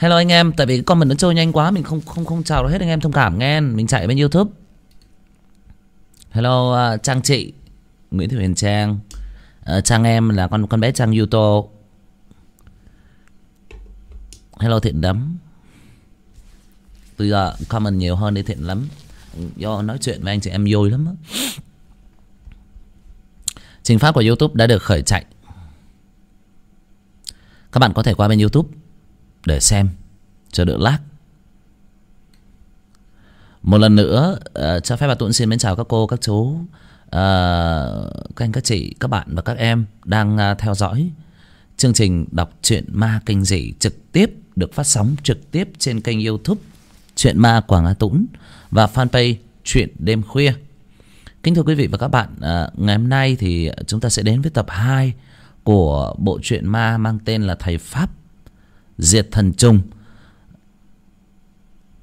Hello anh em, tại vì con mình nó trôi nhanh quá mình không không không chào được hết anh em thông cảm nghe. Mình chạy bên YouTube. Hello uh, Trang chị, Nguyễn Thị Huyền Trang. Uh, Trang em là con con bé Trang YouTube. Hello Thiện Đấm. Bây giờ comment nhiều hơn đi Thiện lắm. Do nói chuyện với anh chị em vui lắm á. Trình phát của YouTube đã được khởi chạy. Các bạn có thể qua bên YouTube để xem cho đỡ lát Một lần nữa uh, cho phép bà Tuấn xin mến chào các cô, các chú, uh, các anh, các chị, các bạn và các em đang uh, theo dõi chương trình đọc truyện ma kinh dị trực tiếp được phát sóng trực tiếp trên kênh YouTube Truyện ma Quảng Á Tuấn và fanpage Truyện đêm khuya. Kính thưa quý vị và các bạn, uh, ngày hôm nay thì chúng ta sẽ đến với tập 2 của bộ truyện ma mang tên là Thầy Pháp Diệt Thần Trùng.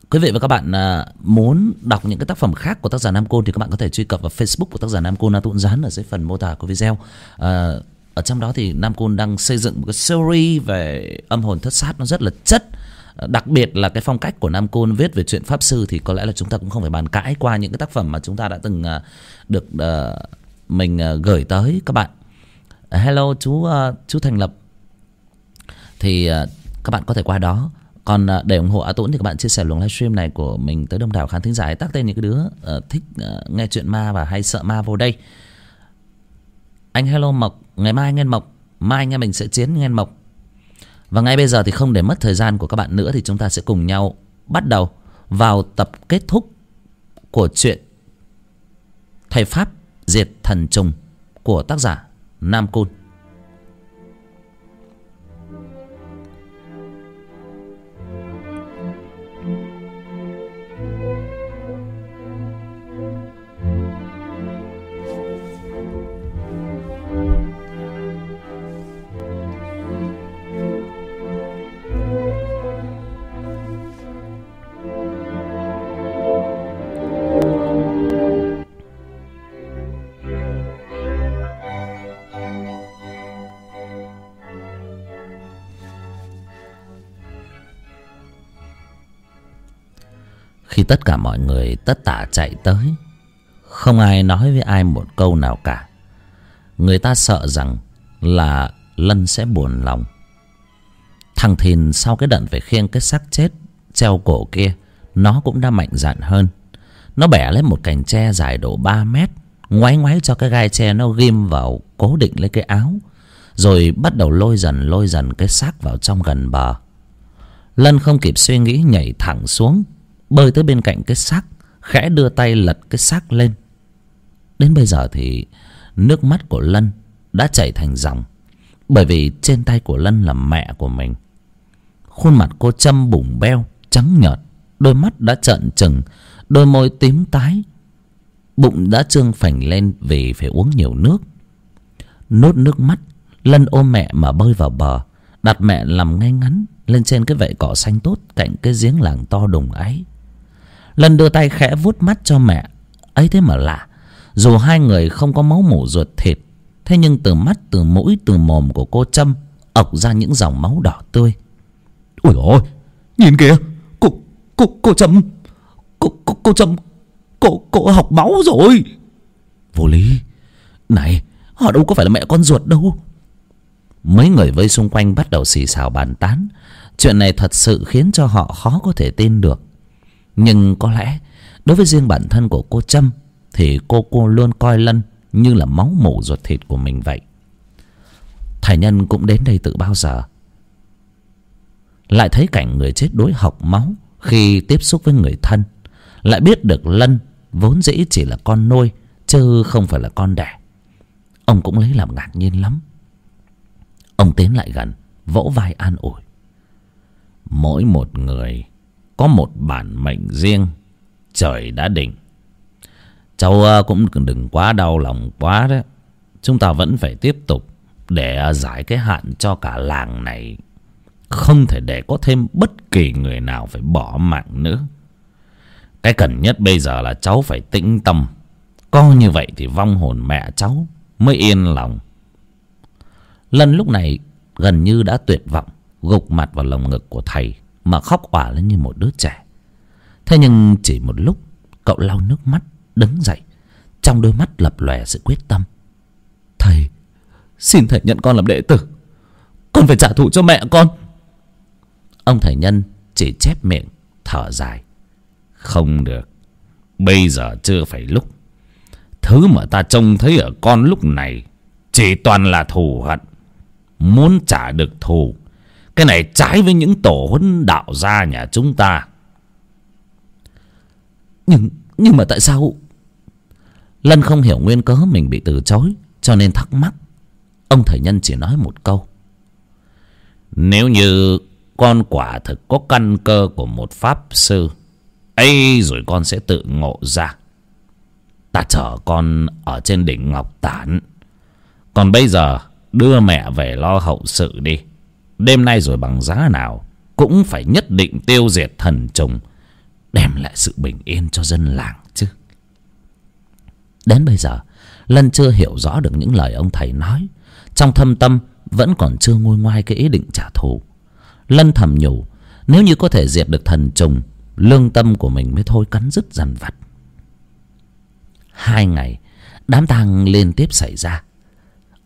Quý vị và các bạn à, muốn đọc những cái tác phẩm khác của tác giả Nam Côn thì các bạn có thể truy cập vào Facebook của tác giả Nam Côn Tụn dán ở dưới phần mô tả của video. À, ở trong đó thì Nam Côn đang xây dựng một cái series về âm hồn thất sát nó rất là chất. À, đặc biệt là cái phong cách của Nam Côn viết về chuyện pháp sư thì có lẽ là chúng ta cũng không phải bàn cãi qua những cái tác phẩm mà chúng ta đã từng à, được mình gửi tới các bạn. Hello chú chú Thành Lập. Thì các bạn có thể qua đó còn à, để ủng hộ A Tuấn thì các bạn chia sẻ luồng livestream này của mình tới đông đảo khán thính giả tác tên những cái đứa uh, thích uh, nghe chuyện ma và hay sợ ma vô đây. Anh hello Mộc, ngày mai anh em Mộc, mai anh em mình sẽ chiến nghe Mộc. Và ngay bây giờ thì không để mất thời gian của các bạn nữa thì chúng ta sẽ cùng nhau bắt đầu vào tập kết thúc của chuyện Thầy Pháp diệt thần trùng của tác giả Nam Côn. Khi tất cả mọi người tất tả chạy tới, Không ai nói với ai một câu nào cả. Người ta sợ rằng là Lân sẽ buồn lòng. Thằng Thìn sau cái đợt phải khiêng cái xác chết Treo cổ kia, Nó cũng đã mạnh dạn hơn. Nó bẻ lấy một cành tre dài độ ba mét Ngoáy ngoáy cho cái gai tre nó ghim vào, Cố định lấy cái áo, Rồi bắt đầu lôi dần lôi dần cái xác vào trong gần bờ. Lân không kịp suy nghĩ nhảy thẳng xuống bơi tới bên cạnh cái xác, khẽ đưa tay lật cái xác lên. Đến bây giờ thì nước mắt của lân đã chảy thành dòng, bởi vì trên tay của lân là mẹ của mình. Khuôn mặt cô châm bủng beo, trắng nhợt, đôi mắt đã trợn trừng, đôi môi tím tái. Bụng đã trương phành lên vì phải uống nhiều nước. Nốt nước mắt, lân ôm mẹ mà bơi vào bờ, đặt mẹ nằm ngay ngắn lên trên cái vệ cỏ xanh tốt cạnh cái giếng làng to đùng ấy. Lân đưa tay khẽ vuốt mắt cho mẹ. Ấy thế mà lạ. Dù hai người không có máu mủ ruột thịt thế nhưng từ mắt từ mũi từ mồm của cô trâm ọc ra những dòng máu đỏ tươi. Ôi ôi nhìn kìa cô cô cô trâm cô cô, cô trâm cô cô học máu rồi. Vô lý. Này họ đâu có phải là mẹ con ruột đâu. Mấy người vây xung quanh bắt đầu xì xào bàn tán. Chuyện này thật sự khiến cho họ khó có thể tin được nhưng có lẽ, đối với riêng bản thân của cô trâm, thì cô cô luôn coi lân như là máu mủ ruột thịt của mình vậy. Thầy nhân cũng đến đây từ bao giờ? Lại thấy cảnh người chết đối học máu khi tiếp xúc với người thân, lại biết được lân vốn dĩ chỉ là con nuôi, chứ không phải là con đẻ. Ông cũng lấy làm ngạc nhiên lắm. Ông tiến lại gần, vỗ vai an ủi. Mỗi một người có một bản mệnh riêng, trời đã định. Cháu ờ, cũng đừng quá đau lòng quá đấy. Chúng ta vẫn phải tiếp tục để giải cái hạn cho cả làng này. Không thể để có thêm bất kỳ người nào phải bỏ mạng nữa. Cái cần nhất bây giờ là cháu phải tĩnh tâm. Có như vậy thì vong hồn mẹ cháu mới yên lòng. Lân lúc này gần như đã tuyệt vọng, gục mặt vào lồng ngực của thầy mà khóc òa lên như một đứa trẻ. Thế nhưng chỉ một lúc cậu lau nước mắt đứng dậy. Trong đôi mắt lập lòe sự quyết tâm. Thầy xin thầy nhận con làm đệ tử. Con phải trả thù cho mẹ con. Ông thầy nhân chỉ chép miệng thở dài. Không được. Bây giờ chưa phải lúc. Thứ mà ta trông thấy ở con lúc này chỉ toàn là thù hận. Muốn trả được thù cái này trái với những tổ huấn đạo gia nhà chúng ta. Nhưng nhưng mà tại sao? Lân không hiểu nguyên cớ mình bị từ chối, cho nên thắc mắc. Ông thầy nhân chỉ nói một câu. Nếu như con quả thực có căn cơ của một pháp sư, ấy rồi con sẽ tự ngộ ra. Ta chở con ở trên đỉnh ngọc tản. Còn bây giờ, đưa mẹ về lo hậu sự đi đêm nay rồi bằng giá nào cũng phải nhất định tiêu diệt thần trùng, đem lại sự bình yên cho dân làng chứ. Đến bây giờ, lân chưa hiểu rõ được những lời ông thầy nói. Trong thâm tâm, vẫn còn chưa nguôi ngoai cái ý định trả thù. Lân thầm nhủ, nếu như có thể diệt được thần trùng, lương tâm của mình mới thôi cắn rứt dằn vặt. Hai ngày, đám tang liên tiếp xảy ra.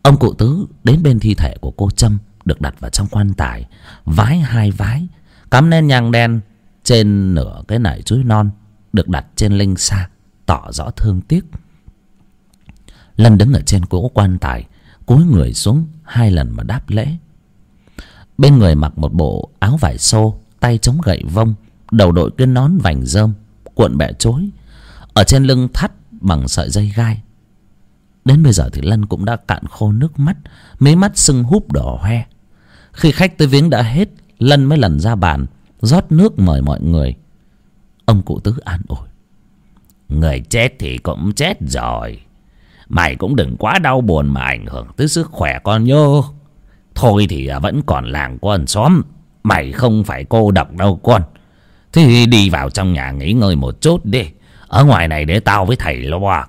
Ông cụ tứ đến bên thi thể của cô trâm được đặt vào trong quan tài, vái hai vái, cắm lên nhang đen trên nửa cái nải chuối non được đặt trên linh xa tỏ rõ thương tiếc. Lân đứng ở trên cỗ quan tài, cúi người xuống hai lần mà đáp lễ. Bên người mặc một bộ áo vải xô, tay chống gậy vông, đầu đội cái nón vành rơm, cuộn bẹ chối, ở trên lưng thắt bằng sợi dây gai. Đến bây giờ thì lân cũng đã cạn khô nước mắt, mí mắt sưng húp đỏ hoe khi khách tới viếng đã hết, lân mới lần ra bàn, rót nước mời mọi người. Ông cụ tứ an ủi, người chết thì cũng chết rồi. Mày cũng đừng quá đau buồn mà ảnh hưởng tới sức khỏe con nhô. Thôi thì à, vẫn còn làng con xóm, mày không phải cô độc đâu con. Thì đi vào trong nhà nghỉ ngơi một chút đi, ở ngoài này để tao với thầy lo.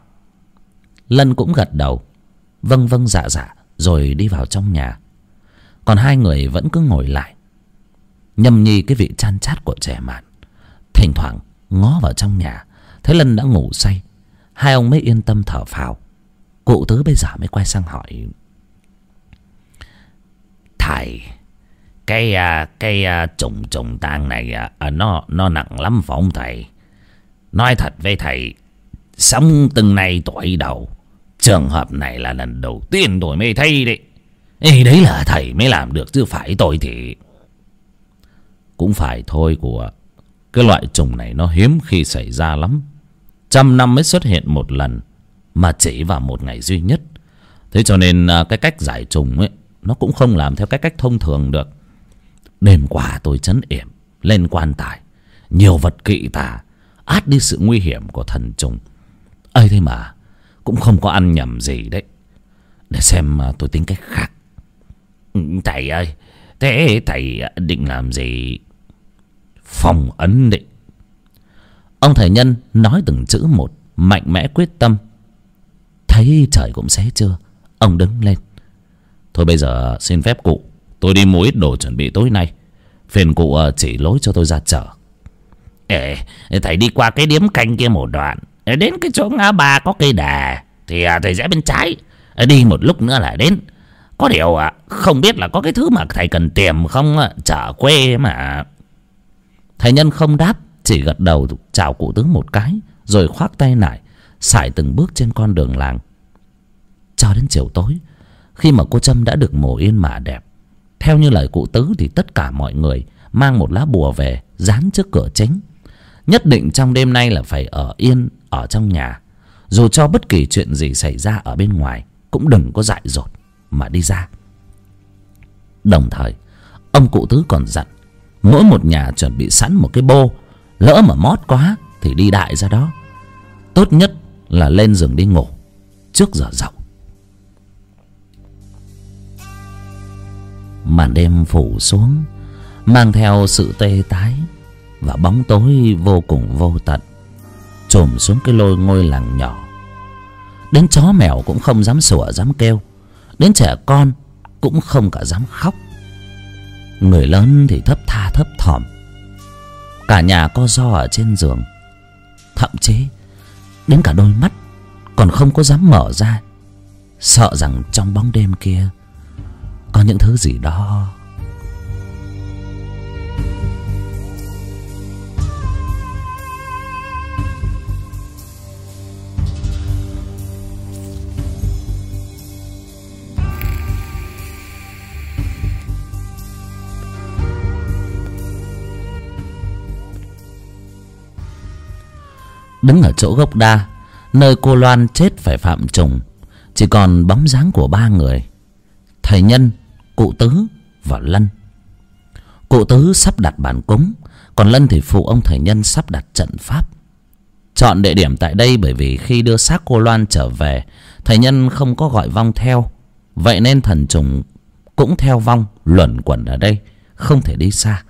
Lân cũng gật đầu vâng vâng dạ dạ rồi đi vào trong nhà còn hai người vẫn cứ ngồi lại, nhâm nhi cái vị chan chát của trẻ mạn. Thỉnh thoảng ngó vào trong nhà, thấy lân đã ngủ say. Hai ông mới yên tâm thở phào. Cụ tứ bây giờ mới quay sang hỏi, thầy, cái à, cái à, trùng trùng tang này à, nó nó nặng lắm phải không thầy? Nói thật với thầy, sống từng này tuổi đầu, trường hợp này là lần đầu tiên tôi mới thấy đấy. Ê, đấy là thầy mới làm được chứ phải tôi thì. Cũng phải thôi của cái loại trùng này nó hiếm khi xảy ra lắm. Trăm năm mới xuất hiện một lần mà chỉ vào một ngày duy nhất. Thế cho nên à, cái cách giải trùng ấy nó cũng không làm theo cái cách thông thường được. Đêm qua tôi chấn yểm lên quan tài. Nhiều vật kỵ tà át đi sự nguy hiểm của thần trùng. Ấy thế mà cũng không có ăn nhầm gì đấy. Để xem à, tôi tính cách khác. Ừ, thầy ơi. Thế thầy định làm gì? Phòng ấn định. Ông thầy nhân nói từng chữ một, mạnh mẽ quyết tâm. Thấy trời cũng xế chưa ông đứng lên. Thôi bây giờ xin phép cụ, tôi đi mua ít đồ chuẩn bị tối nay. Phiền cụ ờ, chỉ lối cho tôi ra chợ. Ê, thầy đi qua cái điếm canh kia một đoạn. Đến cái chỗ ngã ba có cây đà, thì ờ, thầy rẽ bên trái. Ờ, đi một lúc nữa là đến có điều à, không biết là có cái thứ mà thầy cần tìm không trở quê mà. Thầy nhân không đáp chỉ gật đầu chào cụ tướng một cái rồi khoác tay nải sải từng bước trên con đường làng. Cho đến chiều tối khi mà cô trâm đã được mổ yên mà đẹp theo như lời cụ tứ thì tất cả mọi người mang một lá bùa về dán trước cửa chính. Nhất định trong đêm nay là phải ở yên ở trong nhà. Dù cho bất kỳ chuyện gì xảy ra ở bên ngoài cũng đừng có dại dột mà đi ra. Đồng thời, ông cụ tứ còn dặn, mỗi một nhà chuẩn bị sẵn một cái bô, lỡ mà mót quá thì đi đại ra đó. Tốt nhất là lên giường đi ngủ trước giờ dậu. Màn đêm phủ xuống, mang theo sự tê tái và bóng tối vô cùng vô tận, trồm xuống cái lôi ngôi làng nhỏ. Đến chó mèo cũng không dám sủa dám kêu đến trẻ con cũng không cả dám khóc. Người lớn thì thấp tha, thấp thỏm. Cả nhà co ro ở trên giường. Thậm chí, đến cả đôi mắt còn không có dám mở ra. Sợ rằng trong bóng đêm kia có những thứ gì đó đứng ở chỗ gốc đa, nơi cô loan chết phải phạm trùng chỉ còn bóng dáng của ba người, thầy nhân, cụ tứ và lân. Cụ tứ sắp đặt bàn cúng, còn lân thì phụ ông thầy nhân sắp đặt trận pháp. Chọn địa điểm tại đây bởi vì khi đưa xác cô loan trở về, thầy nhân không có gọi vong theo, vậy nên thần trùng cũng theo vong, luẩn quẩn ở đây, không thể đi xa.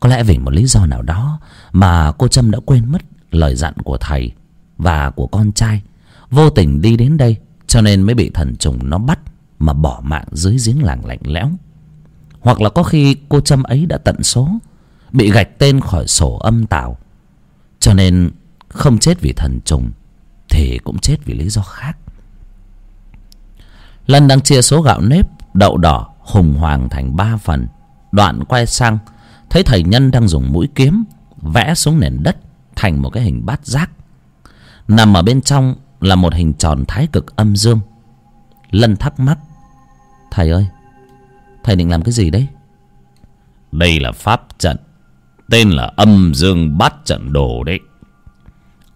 Có lẽ vì một lý do nào đó mà cô trâm đã quên mất lời dặn của thầy và của con trai. Vô tình đi đến đây, cho nên mới bị thần trùng nó bắt mà bỏ mạng dưới giếng làng lạnh lẽo. Hoặc là có khi cô trâm ấy đã tận số, bị gạch tên khỏi sổ âm tào cho nên không chết vì thần trùng thì cũng chết vì lý do khác. Lân đang chia số gạo nếp, đậu đỏ, hùng hoàng thành ba phần, đoạn quay sang, thấy thầy nhân đang dùng mũi kiếm vẽ xuống nền đất thành một cái hình bát giác. Nằm ở bên trong là một hình tròn thái cực âm dương. Lân thắc mắc thầy ơi thầy định làm cái gì đấy? Đây là pháp trận tên là âm dương bát trận đồ đấy.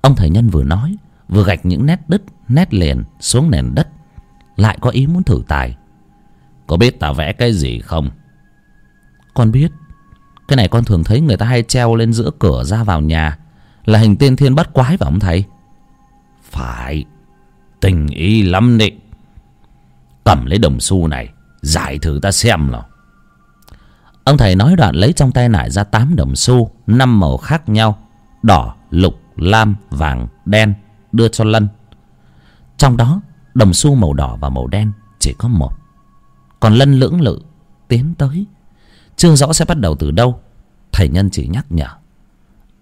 Ông thầy nhân vừa nói vừa gạch những nét đứt nét liền xuống nền đất. Lại có ý muốn thử tài. Có biết ta vẽ cái gì không? Con biết. Cái này con thường thấy người ta hay treo lên giữa cửa ra vào nhà là hình tiên thiên bắt quái phải ông thầy? Phải. Tình ý lắm đấy cầm lấy đồng xu này giải thử ta xem nào. Ông thầy nói đoạn lấy trong tay nải ra tám đồng xu năm màu khác nhau đỏ lục lam vàng đen đưa cho lân. Trong đó đồng xu màu đỏ và màu đen chỉ có một. Còn lân lưỡng lự tiến tới. Chưa rõ sẽ bắt đầu từ đâu thầy nhân chỉ nhắc nhở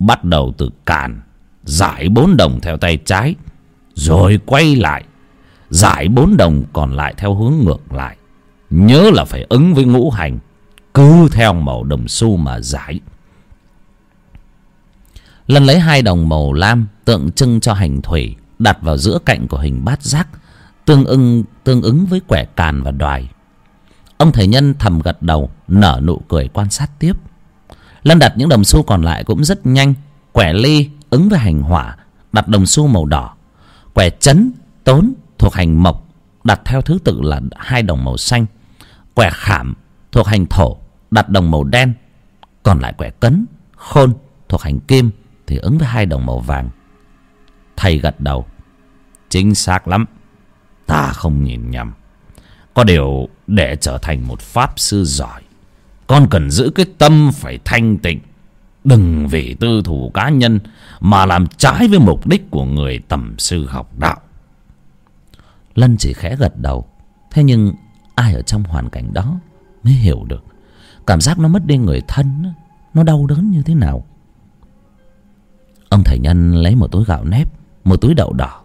bắt đầu từ càn giải bốn đồng theo tay trái, rồi quay lại. Giải bốn đồng còn lại theo hướng ngược lại. Nhớ là phải ứng với ngũ hành, cứ theo màu đồng xu mà giải. Lần lấy hai đồng màu lam tượng trưng cho hành thủy đặt vào giữa cạnh của hình bát giác, tương ưng, tương ứng với quẻ càn và đoài. Ông thầy nhân thầm gật đầu, nở nụ cười quan sát tiếp lân đặt những đồng xu còn lại cũng rất nhanh. Quẻ ly ứng với hành hỏa, đặt đồng xu màu đỏ. Quẻ chấn, tốn thuộc hành mộc, đặt theo thứ tự là hai đồng màu xanh. Quẻ khảm thuộc hành thổ, đặt đồng màu đen. Còn lại quẻ cấn, khôn thuộc hành kim thì ứng với hai đồng màu vàng. Thầy gật đầu. Chính xác lắm. Ta không nhìn nhầm. Có điều để trở thành một pháp sư giỏi con cần giữ cái tâm phải thanh tịnh, đừng vì tư thủ cá nhân mà làm trái với mục đích của người tầm sư học đạo. Lân chỉ khẽ gật đầu. Thế nhưng ai ở trong hoàn cảnh đó mới hiểu được cảm giác nó mất đi người thân nó đau đớn như thế nào? Ông thầy nhân lấy một túi gạo nếp, một túi đậu đỏ.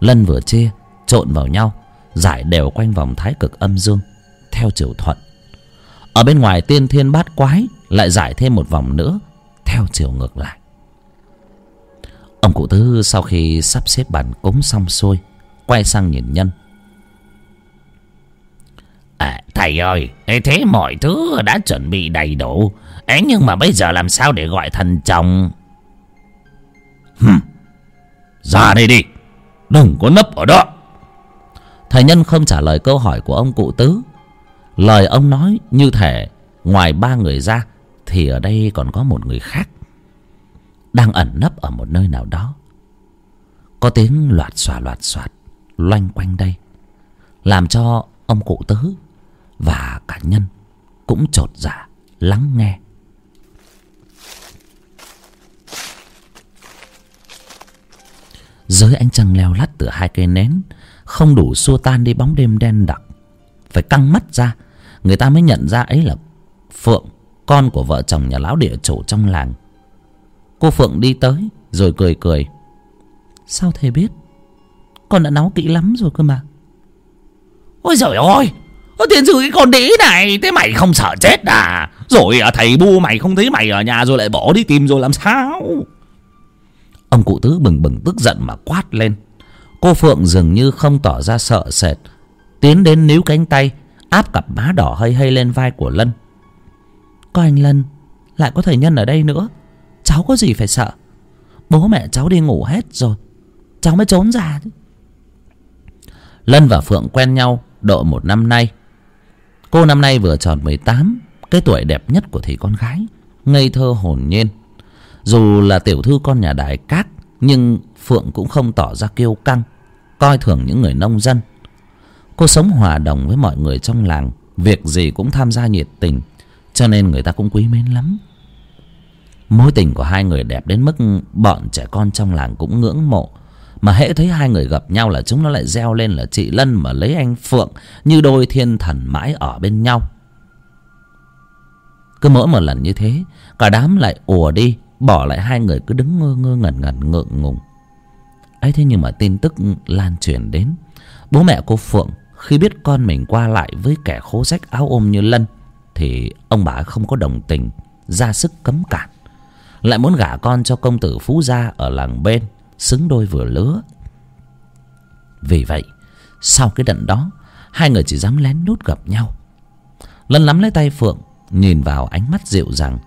Lân vừa chia, trộn vào nhau, giải đều quanh vòng thái cực âm dương, theo chiều thuận ở bên ngoài tiên thiên bát quái lại giải thêm một vòng nữa theo chiều ngược lại. Ông cụ tứ sau khi sắp xếp bàn cúng xong xuôi quay sang nhìn nhân. À, thầy ơi thế mọi thứ đã chuẩn bị đầy đủ. Ấy nhưng mà bây giờ làm sao để gọi thần chồng? Hừm, ra đây đi. Đừng có nấp ở đó. Thầy nhân không trả lời câu hỏi của ông cụ tứ lời ông nói như thể ngoài ba người ra thì ở đây còn có một người khác đang ẩn nấp ở một nơi nào đó. Có tiếng loạt xòa loạt xoạt loanh quanh đây, làm cho ông cụ tứ và cả nhân cũng chột dạ lắng nghe. Dưới ánh trăng leo lắt từ hai cây nến, không đủ xua tan đi bóng đêm đen đặc, phải căng mắt ra người ta mới nhận ra ấy là phượng con của vợ chồng nhà lão địa chủ trong làng. Cô phượng đi tới rồi cười cười. Sao thầy biết? Con đã nấu kỹ lắm rồi cơ mà. Ôi giời ơi Ơ tiền sư cái con đĩ này Thế mày không sợ chết à? Rồi à, thầy bu mày không thấy mày ở nhà Rồi lại bỏ đi tìm rồi làm sao? Ông cụ tứ bừng bừng tức giận mà quát lên. Cô Phượng dường như không tỏ ra sợ sệt Tiến đến níu cánh tay Áp cặp má đỏ hơi hơi lên vai của Lân. Có anh Lân, Lại có thầy Nhân ở đây nữa. Cháu có gì phải sợ? Bố mẹ cháu đi ngủ hết rồi. Cháu mới trốn ra Lân và Phượng quen nhau độ một năm nay. Cô năm nay vừa tròn mười tám, Cái tuổi đẹp nhất của thị con gái, Ngây thơ hồn nhiên. Dù là tiểu thư con nhà đại cát Nhưng Phượng cũng không tỏ ra kiêu căng, Coi thường những người nông dân. Cô sống hòa đồng với mọi người trong làng, Việc gì cũng tham gia nhiệt tình, Cho nên người ta cũng quý mến lắm. Mối tình của hai người đẹp đến mức Bọn trẻ con trong làng cũng ngưỡng mộ, Mà hễ thấy hai người gặp nhau là chúng nó lại reo lên là chị Lân mà lấy anh Phượng Như đôi thiên thần mãi ở bên nhau. Cứ mỗi một lần như thế, Cả đám lại ùa đi, Bỏ lại hai người cứ đứng ngơ ngơ ngẩn ngẩn ngượng ngùng. Ấy thế nhưng mà tin tức lan truyền đến, bố mẹ cô phượng khi biết con mình qua lại với kẻ khố rách áo ôm như lân, thì ông bà không có đồng tình, ra sức cấm cản. Lại muốn gả con cho công tử phú gia ở làng bên, xứng đôi vừa lứa. Vì vậy, sau cái đận đó, hai người chỉ dám lén nút gặp nhau. Lân nắm lấy tay phượng, nhìn vào ánh mắt dịu dàng.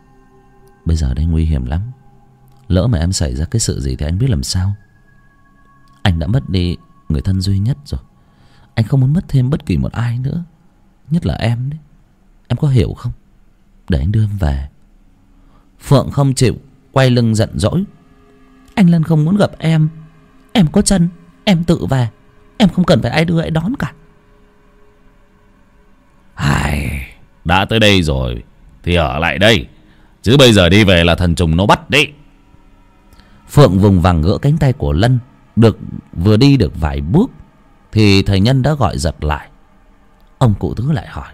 Bây giờ đây nguy hiểm lắm. Lỡ mà em xảy ra cái sự gì thì anh biết làm sao. Anh đã mất đi người thân duy nhất rồi anh không muốn mất thêm bất kỳ một ai nữa nhất là em đấy. Em có hiểu không? Để anh đưa em về. Phượng không chịu quay lưng giận dỗi. Anh lân không muốn gặp em. Em có chân em tự về. Em không cần phải ai đưa ai đón cả. Ai, đã tới đây rồi thì ở lại đây. Chứ bây giờ đi về là thần trùng nó bắt đấy phượng vùng vằng gỡ cánh tay của lân được vừa đi được vài bước thì thầy nhân đã gọi giật lại. Ông cụ tứ lại hỏi.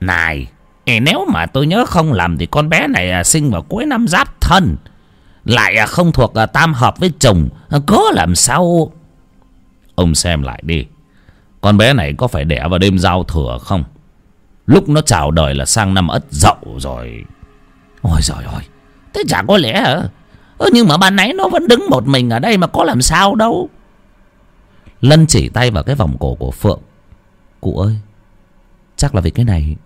Này nếu mà tôi nhớ không lầm thì con bé này à, sinh vào cuối năm giáp thân. Lại à, không thuộc à, tam hợp với chồng có làm sao? Ông xem lại đi. Con bé này có phải đẻ vào đêm giao thừa không? Lúc nó chào đời là sang năm ất dậu rồi. Ôi giời ơi, thế chả có lẽ hả nhưng mà ban nãy nó vẫn đứng một mình ở đây mà có làm sao đâu. Lân chỉ tay vào cái vòng cổ của Phượng. Cụ ơi, Chắc là vì cái này.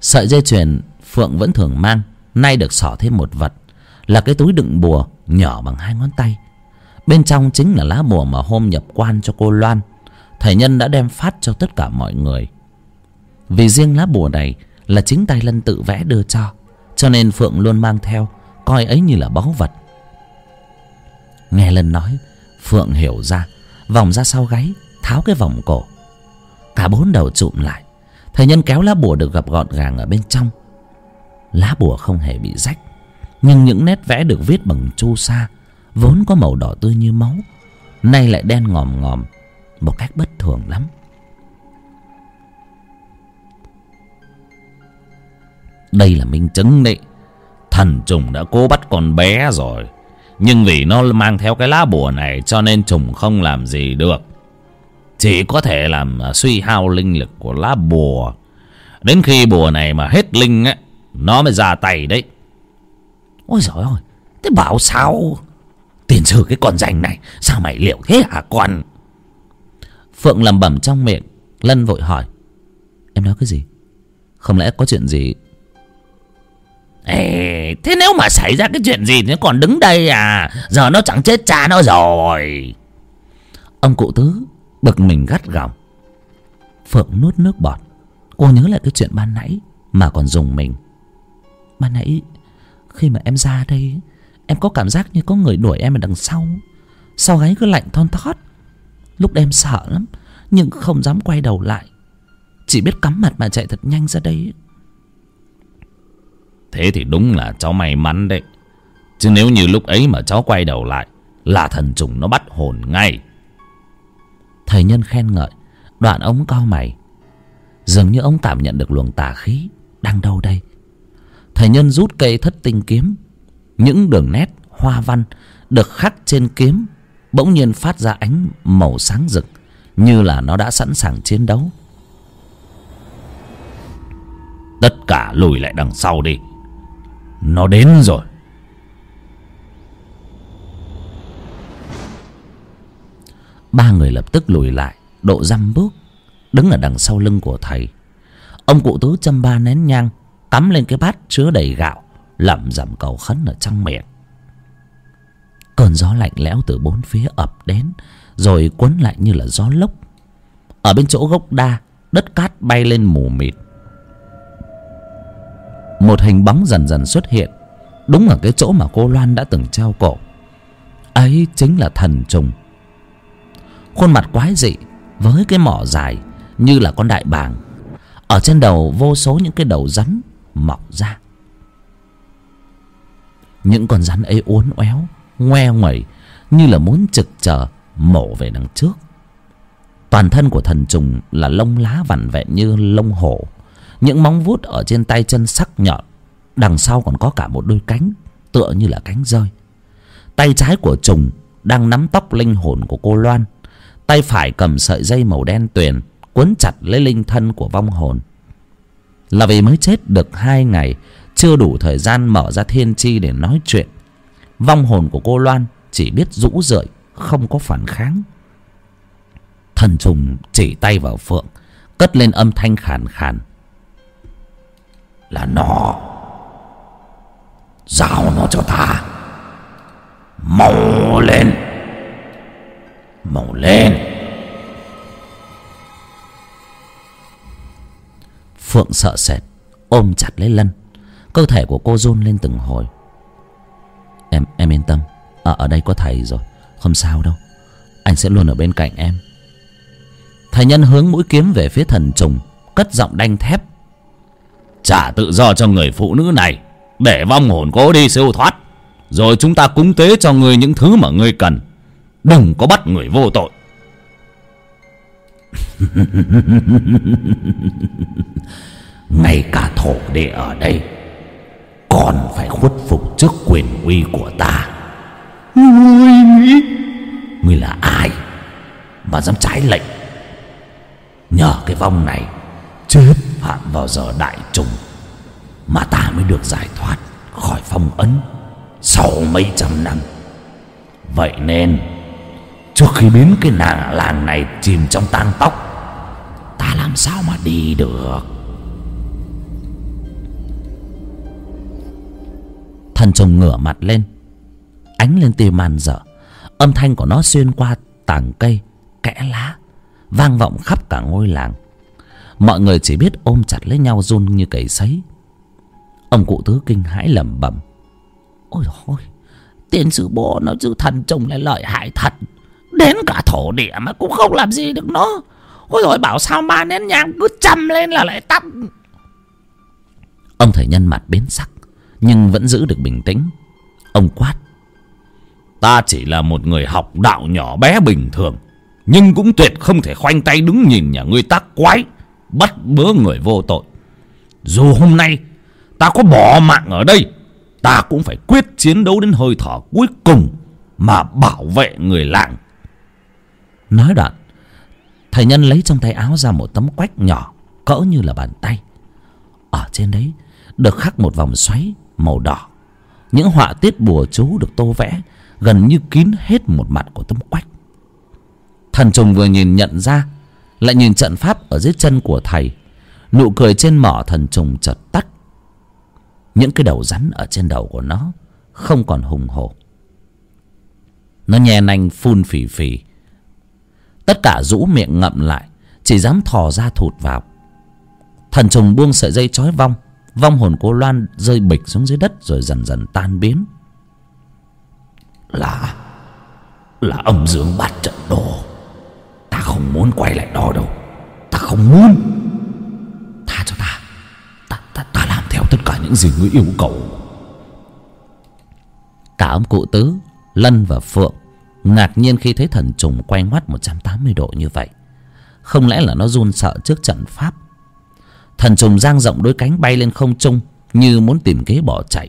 Sợi dây chuyền Phượng vẫn thường mang, Nay được xỏ thêm một vật, Là cái túi đựng bùa nhỏ bằng hai ngón tay. Bên trong chính là lá bùa mà hôm nhập quan cho cô Loan. Thầy Nhân đã đem phát cho tất cả mọi người. Vì riêng lá bùa này Là chính tay Lân tự vẽ đưa cho Cho nên Phượng luôn mang theo, coi ấy như là báu vật. Nghe lân nói phượng hiểu ra, vòng ra sau gáy, tháo cái vòng cổ. Cả bốn đầu chụm lại, thầy nhân kéo lá bùa được gập gọn gàng ở bên trong. Lá bùa không hề bị rách, nhưng những nét vẽ được viết bằng chu sa, vốn có màu đỏ tươi như máu, nay lại đen ngòm ngòm, một cách bất thường lắm. Đây là minh chứng đấy. Thần trùng đã cố bắt con bé rồi. Nhưng vì nó mang theo cái lá bùa này, Cho nên trùng không làm gì được. Chỉ có thể làm à, suy hao linh lực của lá bùa. Đến khi bùa này mà hết linh á, Nó mới ra tay đấy. Ôi giời ơi, Thế bảo sao? Tiền sử cái con rành này, Sao mày liệu thế hả con? Phượng lầm bẩm trong miệng, Lân vội hỏi. Em nói cái gì? Không lẽ có chuyện gì Ê, thế nếu mà xảy ra cái chuyện gì thì nó còn đứng đây à? Giờ nó chẳng chết cha nó rồi. Ông cụ tứ bực mình gắt gỏng. Phượng nuốt nước bọt. Cô nhớ lại cái chuyện ban nãy Mà còn dùng mình. Ban nãy Khi mà em ra đây Em có cảm giác như có người đuổi em ở đằng sau. Sau gáy cứ lạnh thon thót. Lúc em sợ lắm Nhưng không dám quay đầu lại. Chỉ biết cắm mặt mà chạy thật nhanh ra đây. Thế thì đúng là cháu may mắn đấy. Chứ nếu như lúc ấy mà cháu quay đầu lại, Là thần trùng nó bắt hồn ngay. Thầy nhân khen ngợi, Đoạn ông cao mày. Dường như ông cảm nhận được luồng tà khí Đang đâu đây. Thầy nhân rút cây thất tinh kiếm, những đường nét hoa văn được khắc trên kiếm bỗng nhiên phát ra ánh màu sáng rực, như là nó đã sẵn sàng chiến đấu. Tất cả lùi lại đằng sau đi nó đến rồi. Ba người lập tức lùi lại, độ dăm bước, đứng ở đằng sau lưng của thầy. Ông cụ tứ châm ba nén nhang, cắm lên cái bát chứa đầy gạo, lẩm rẩm cầu khấn ở trong miệng. Cơn gió lạnh lẽo từ bốn phía ập đến, rồi cuốn lại như là gió lốc. Ở bên chỗ gốc đa, đất cát bay lên mù mịt một hình bóng dần dần xuất hiện, đúng ở cái chỗ mà cô loan đã từng treo cổ. Ấy chính là thần trùng. Khuôn mặt quái dị, với cái mỏ dài như là con đại bàng. Ở trên đầu vô số những cái đầu rắn mọc ra. Những con rắn ấy uốn éo, ngoe nguẩy như là muốn trực chờ mổ về đằng trước. Toàn thân của thần trùng là lông lá vằn vẹn như lông hổ những móng vuốt ở trên tay chân sắc nhọn, đằng sau còn có cả một đôi cánh, tựa như là cánh rơi tay trái của trùng đang nắm tóc linh hồn của cô loan. Tay phải cầm sợi dây màu đen tuyền, quấn chặt lấy linh thân của vong hồn. Là vì mới chết được hai ngày, chưa đủ thời gian mở ra thiên chi để nói chuyện. Vong hồn của cô loan chỉ biết rũ rượi, không có phản kháng. Thần trùng chỉ tay vào phượng, cất lên âm thanh khàn khàn là nó. Giao nó cho ta. Mau lên. Mau lên. Phượng sợ sệt, ôm chặt lấy lân. Cơ thể của cô run lên từng hồi. Em em yên tâm. Ở ở đây có thầy rồi. Không sao đâu. Anh sẽ luôn ở bên cạnh em. Thầy nhân hướng mũi kiếm về phía thần trùng, cất giọng đanh thép trả tự do cho người phụ nữ này. Để vong hồn cố đi siêu thoát. Rồi chúng ta cúng tế cho người những thứ mà ngươi cần. Đừng có bắt người vô tội. Ngay cả thổ địa ở đây, còn phải khuất phục trước quyền uy của ta. Ngươi nghĩ ngươi là ai mà dám trái lệnh? Nhờ cái vong này, chết phạm vào giờ đại trùng mà ta mới được giải thoát khỏi phong ấn sau mấy trăm năm. Vậy nên, trước khi biến cái nàng làng này chìm trong tang tóc, ta làm sao mà đi được? Thần trùng ngửa mặt lên, ánh lên tia màn dở. Âm thanh của nó xuyên qua tảng cây, kẽ lá, vang vọng khắp cả ngôi làng mọi người chỉ biết ôm chặt lấy nhau run như cầy sấy. Ông cụ tứ kinh hãi lẩm bẩm. Ôi thôi tiền sư bố nó chứ thần trùng lại lợi hại thật. Đến cả thổ địa mà cũng không làm gì được nó. Ôi rồi bảo sao ma nén nhang cứ chăm lên là lại tắt. Ông thầy nhân mặt biến sắc, nhưng vẫn giữ được bình tĩnh. Ông quát, ta chỉ là một người học đạo nhỏ bé bình thường, nhưng cũng tuyệt không thể khoanh tay đứng nhìn nhà ngươi tác quái bắt bớ người vô tội. Dù hôm nay ta có bỏ mạng ở đây, ta cũng phải quyết chiến đấu đến hơi thở cuối cùng mà bảo vệ người làng. Nói đoạn, thầy nhân lấy trong tay áo ra một tấm quách nhỏ, cỡ như là bàn tay. Ở trên đấy được khắc một vòng xoáy màu đỏ. Những họa tiết bùa chú được tô vẽ gần như kín hết một mặt của tấm quách. Thần trùng vừa nhìn nhận ra lại nhìn trận pháp ở dưới chân của thầy. Nụ cười trên mỏ thần trùng chợt tắt. Những cái đầu rắn ở trên đầu của nó không còn hùng hổ. Nó nhe nanh phun phì phì. Tất cả rũ miệng ngậm lại, chỉ dám thò ra thụt vào. Thần trùng buông sợi dây trói vong vong hồn cô loan rơi bịch xuống dưới đất rồi dần dần tan biến. Là là âm dương bát trận đồ ta không muốn quay lại đó đâu. Ta không muốn. Tha cho ta. Ta ta, ta làm theo tất cả những gì ngươi yêu cầu cả ông cụ tứ lân và phượng ngạc nhiên khi thấy thần trùng quay ngoắt một trăm tám mươi độ như vậy. Không lẽ là nó run sợ trước trận pháp? Thần trùng giang rộng đôi cánh bay lên không trung như muốn tìm kế bỏ chạy.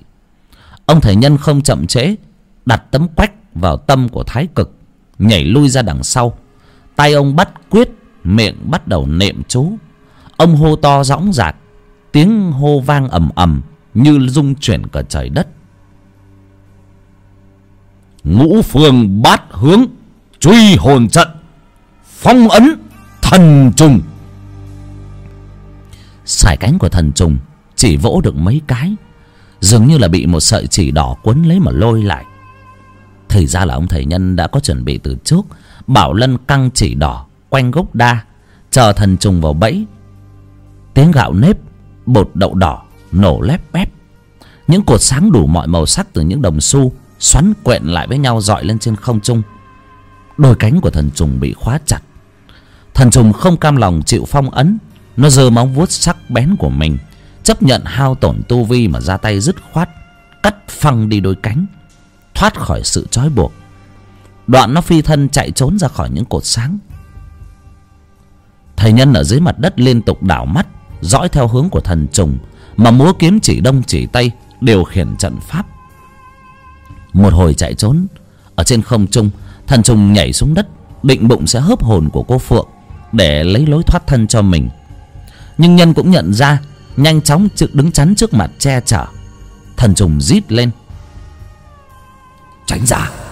Ông thầy nhân không chậm trễ đặt tấm quách vào tâm của thái cực nhảy lui ra đằng sau tay ông bắt quyết, miệng bắt đầu niệm chú. Ông hô to dõng dạc tiếng hô vang ầm ầm như rung chuyển cả trời đất. Ngũ phương bát hướng, truy hồn trận, phong ấn thần trùng. Sải cánh của thần trùng chỉ vỗ được mấy cái, dường như là bị một sợi chỉ đỏ quấn lấy mà lôi lại. Thì ra là ông thầy nhân đã có chuẩn bị từ trước bảo lân căng chỉ đỏ, quanh gốc đa, chờ thần trùng vào bẫy. Tiếng gạo nếp, bột đậu đỏ, nổ lép bép. Những cột sáng đủ mọi màu sắc từ những đồng xu, xoắn quện lại với nhau dọi lên trên không trung. Đôi cánh của thần trùng bị khóa chặt. Thần trùng không cam lòng chịu phong ấn, nó giơ móng vuốt sắc bén của mình, chấp nhận hao tổn tu vi mà ra tay dứt khoát, cắt phăng đi đôi cánh, thoát khỏi sự trói buộc đoạn nó phi thân chạy trốn ra khỏi những cột sáng. Thầy nhân ở dưới mặt đất liên tục đảo mắt, dõi theo hướng của thần trùng, mà múa kiếm chỉ đông chỉ tây, điều khiển trận pháp. Một hồi chạy trốn, ở trên không trung, thần trùng nhảy xuống đất, định bụng sẽ hớp hồn của cô phượng để lấy lối thoát thân cho mình. Nhưng nhân cũng nhận ra, nhanh chóng trực đứng chắn trước mặt che chở. Thần trùng rít lên. Tránh ra!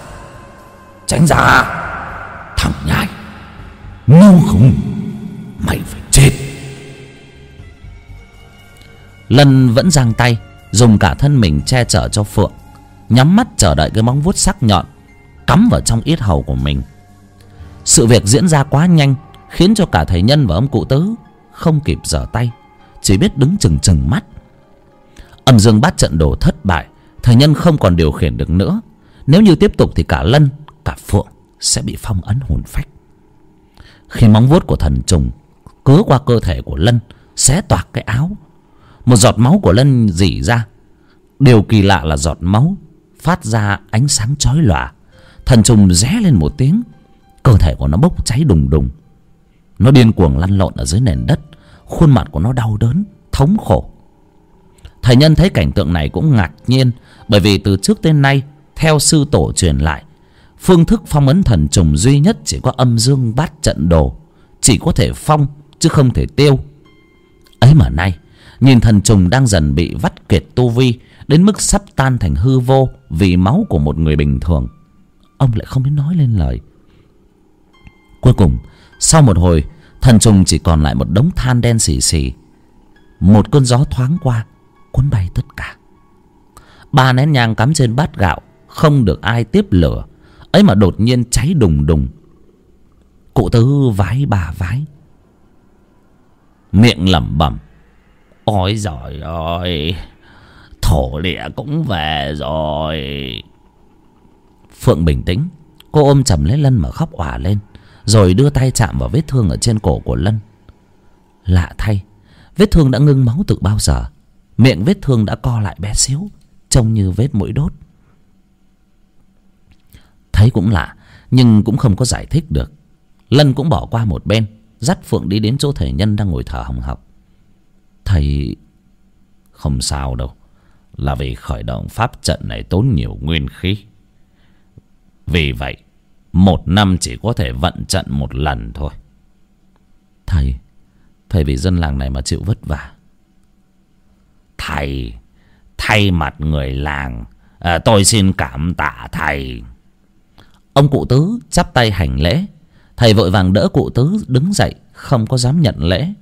Tránh ra. Thằng nhai. Nếu không? Mày phải chết. Lân vẫn giang tay, dùng cả thân mình che chở cho phượng. Nhắm mắt chờ đợi cái móng vuốt sắc nhọn, cắm vào trong yết hầu của mình. Sự việc diễn ra quá nhanh, khiến cho cả thầy nhân và ông cụ tứ không kịp giở tay, chỉ biết đứng chừng chừng mắt. Âm dương bát trận đồ thất bại, thầy nhân không còn điều khiển được nữa. Nếu như tiếp tục thì cả lân cả phượng sẽ bị phong ấn hồn phách. Khi móng vuốt của thần trùng cứa qua cơ thể của lân, xé toạc cái áo, một giọt máu của lân rỉ ra. Điều kỳ lạ là giọt máu phát ra ánh sáng chói lòa. Thần trùng ré lên một tiếng, cơ thể của nó bốc cháy đùng đùng. Nó điên cuồng lăn lộn ở dưới nền đất, khuôn mặt của nó đau đớn, thống khổ. Thầy nhân thấy cảnh tượng này cũng ngạc nhiên, bởi vì từ trước tới nay, theo sư tổ truyền lại phương thức phong ấn thần trùng duy nhất chỉ có âm dương bát trận đồ. Chỉ có thể phong, chứ không thể tiêu. Ấy mà nay, nhìn thần trùng đang dần bị vắt kiệt tu vi, đến mức sắp tan thành hư vô vì máu của một người bình thường. Ông lại không biết nói lên lời. Cuối cùng, sau một hồi, thần trùng chỉ còn lại một đống than đen xì xì. Một cơn gió thoáng qua, cuốn bay tất cả. Ba nén nhang cắm trên bát gạo, không được ai tiếp lửa ấy mà đột nhiên cháy đùng đùng. Cụ tứ vái bà vái. Miệng lẩm bẩm. Ôi giỏi ơi, thổ địa cũng về rồi. Phượng bình tĩnh. Cô ôm chầm lấy lân mà khóc òa lên, rồi đưa tay chạm vào vết thương ở trên cổ của lân. Lạ thay, vết thương đã ngưng máu từ bao giờ? Miệng vết thương đã co lại bé xíu, trông như vết mũi đốt thấy cũng lạ nhưng cũng không có giải thích được. Lân cũng bỏ qua một bên dắt phượng đi đến chỗ thầy nhân đang ngồi thở hồng hộc thầy không sao đâu là vì khởi động pháp trận này tốn nhiều nguyên khí. Vì vậy một năm chỉ có thể vận trận một lần thôi. Thầy thầy vì dân làng này mà chịu vất vả. Thầy thay mặt người làng à, tôi xin cảm tạ thầy ông cụ tứ chắp tay hành lễ. Thầy vội vàng đỡ cụ tứ đứng dậy, không có dám nhận lễ.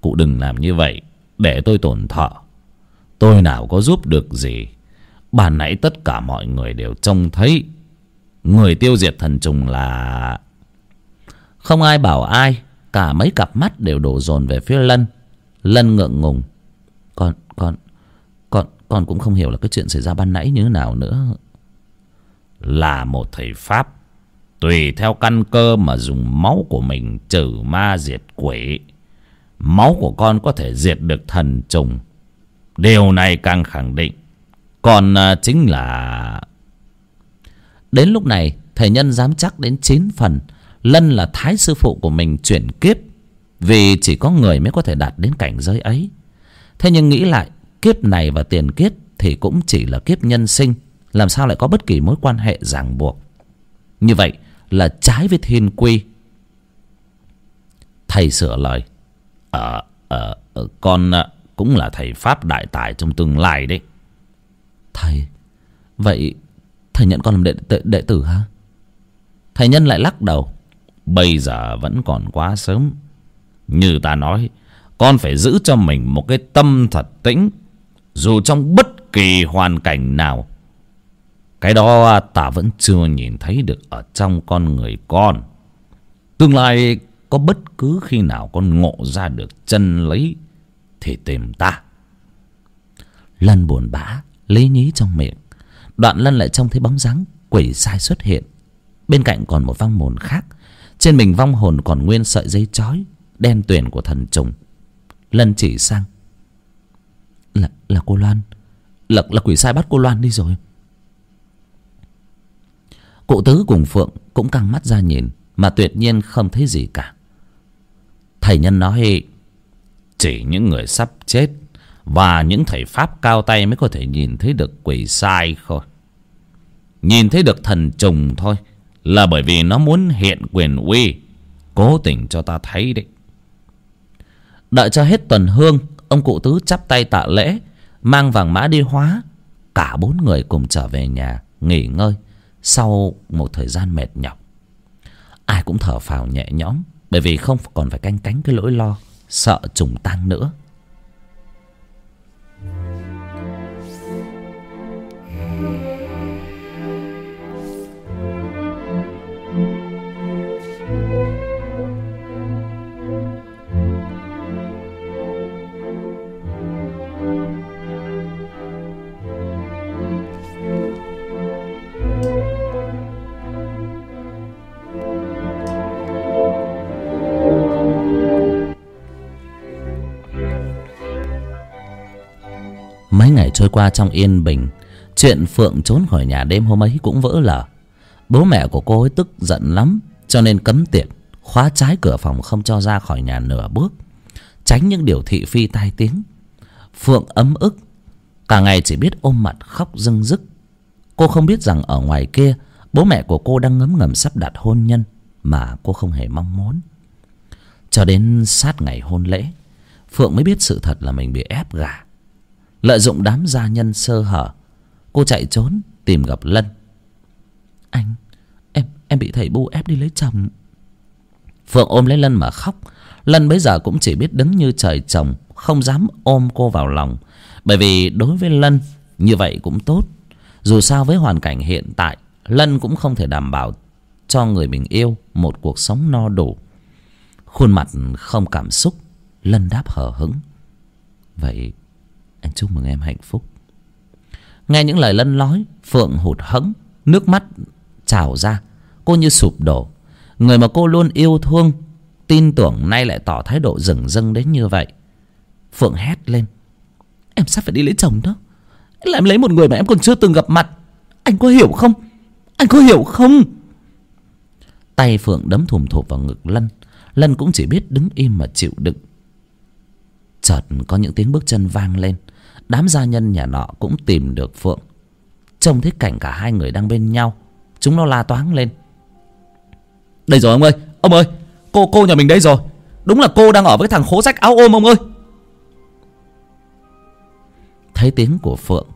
Cụ đừng làm như vậy, để tôi tổn thọ. Tôi nào có giúp được gì? Bàn nãy tất cả mọi người đều trông thấy. Người tiêu diệt thần trùng là không ai bảo ai, cả mấy cặp mắt đều đổ dồn về phía lân. Lân ngượng ngùng. Con con con con cũng không hiểu là cái chuyện xảy ra ban nãy như thế nào nữa là một thầy pháp. Tùy theo căn cơ mà dùng máu của mình trừ ma diệt quỷ, máu của con có thể diệt được thần trùng. Điều này càng khẳng định. Còn à, chính là đến lúc này, thầy nhân dám chắc đến chín phần, lân là thái sư phụ của mình chuyển kiếp, vì chỉ có người mới có thể đạt đến cảnh giới ấy. Thế nhưng nghĩ lại, kiếp này và tiền kiếp thì cũng chỉ là kiếp nhân sinh làm sao lại có bất kỳ mối quan hệ ràng buộc? Như vậy là trái với thiên quy. Thầy sửa lời. Ờ ờ, ờ con ờ, cũng là thầy pháp đại tài trong tương lai đấy. Thầy vậy thầy nhận con làm đệ, đệ, đệ tử hả? Thầy nhân lại lắc đầu. Bây giờ vẫn còn quá sớm. Như ta nói con phải giữ cho mình một cái tâm thật tĩnh. Dù trong bất kỳ hoàn cảnh nào cái đó ta vẫn chưa nhìn thấy được ở trong con người con. Tương lai có bất cứ khi nào con ngộ ra được chân lý thì tìm ta. Lân buồn bã lấy nhí trong miệng. Đoạn lân lại trông thấy bóng dáng quỷ sai xuất hiện. Bên cạnh còn một vong hồn khác. Trên mình vong hồn còn nguyên sợi dây chói, đen tuyền của thần trùng. Lân chỉ sang. Là là cô loan. Là là quỷ sai bắt cô loan đi rồi cụ tứ cùng phượng cũng căng mắt ra nhìn, mà tuyệt nhiên không thấy gì cả. Thầy nhân nói, chỉ những người sắp chết và những thầy pháp cao tay mới có thể nhìn thấy được quỷ sai thôi nhìn thấy được thần trùng thôi, là bởi vì nó muốn hiện quyền uy, cố tình cho ta thấy đấy. Đợi cho hết tuần hương, ông cụ tứ chắp tay tạ lễ, mang vàng mã đi hóa. Cả bốn người cùng trở về nhà, nghỉ ngơi sau một thời gian mệt nhọc, ai cũng thở phào nhẹ nhõm, bởi vì không còn phải canh cánh cái lỗi lo sợ trùng tang nữa. Mấy ngày trôi qua trong yên bình, chuyện phượng trốn khỏi nhà đêm hôm ấy cũng vỡ lở. Bố mẹ của cô ấy tức giận lắm, cho nên cấm tiệc khóa trái cửa phòng không cho ra khỏi nhà nửa bước, tránh những điều thị phi tai tiếng. Phượng ấm ức, cả ngày chỉ biết ôm mặt khóc dưng dứt cô không biết rằng ở ngoài kia, bố mẹ của cô đang ngấm ngầm sắp đặt hôn nhân mà cô không hề mong muốn. Cho đến sát ngày hôn lễ, phượng mới biết sự thật là mình bị ép gả lợi dụng đám gia nhân sơ hở, cô chạy trốn tìm gặp lân. Anh, em em bị thầy bu ép đi lấy chồng. Phượng ôm lấy lân mà khóc. Lân bấy giờ cũng chỉ biết đứng như trời trồng, không dám ôm cô vào lòng. Bởi vì đối với lân, như vậy cũng tốt. Dù sao với hoàn cảnh hiện tại, lân cũng không thể đảm bảo cho người mình yêu một cuộc sống no đủ. Khuôn mặt không cảm xúc, lân đáp hờ hững. Vậy anh chúc mừng em hạnh phúc. Nghe những lời lân lói, phượng hụt hẫng, nước mắt trào ra. Cô như sụp đổ. Người mà cô luôn yêu thương, tin tưởng nay lại tỏ thái độ rừng rưng đến như vậy. Phượng hét lên. Em sắp phải đi lấy chồng đó. Là em lấy một người mà em còn chưa từng gặp mặt. Anh có hiểu không? Anh có hiểu không? Tay phượng đấm thùm thụp vào ngực lân. Lân cũng chỉ biết đứng im mà chịu đựng. Chợt có những tiếng bước chân vang lên đám gia nhân nhà nọ cũng tìm được phượng. Trông thấy cảnh cả hai người đang bên nhau chúng nó la toáng lên. Đây rồi ông ơi ông ơi cô cô nhà mình đây rồi. Đúng là cô đang ở với thằng khố rách áo ôm ông ơi. Thấy tiếng của phượng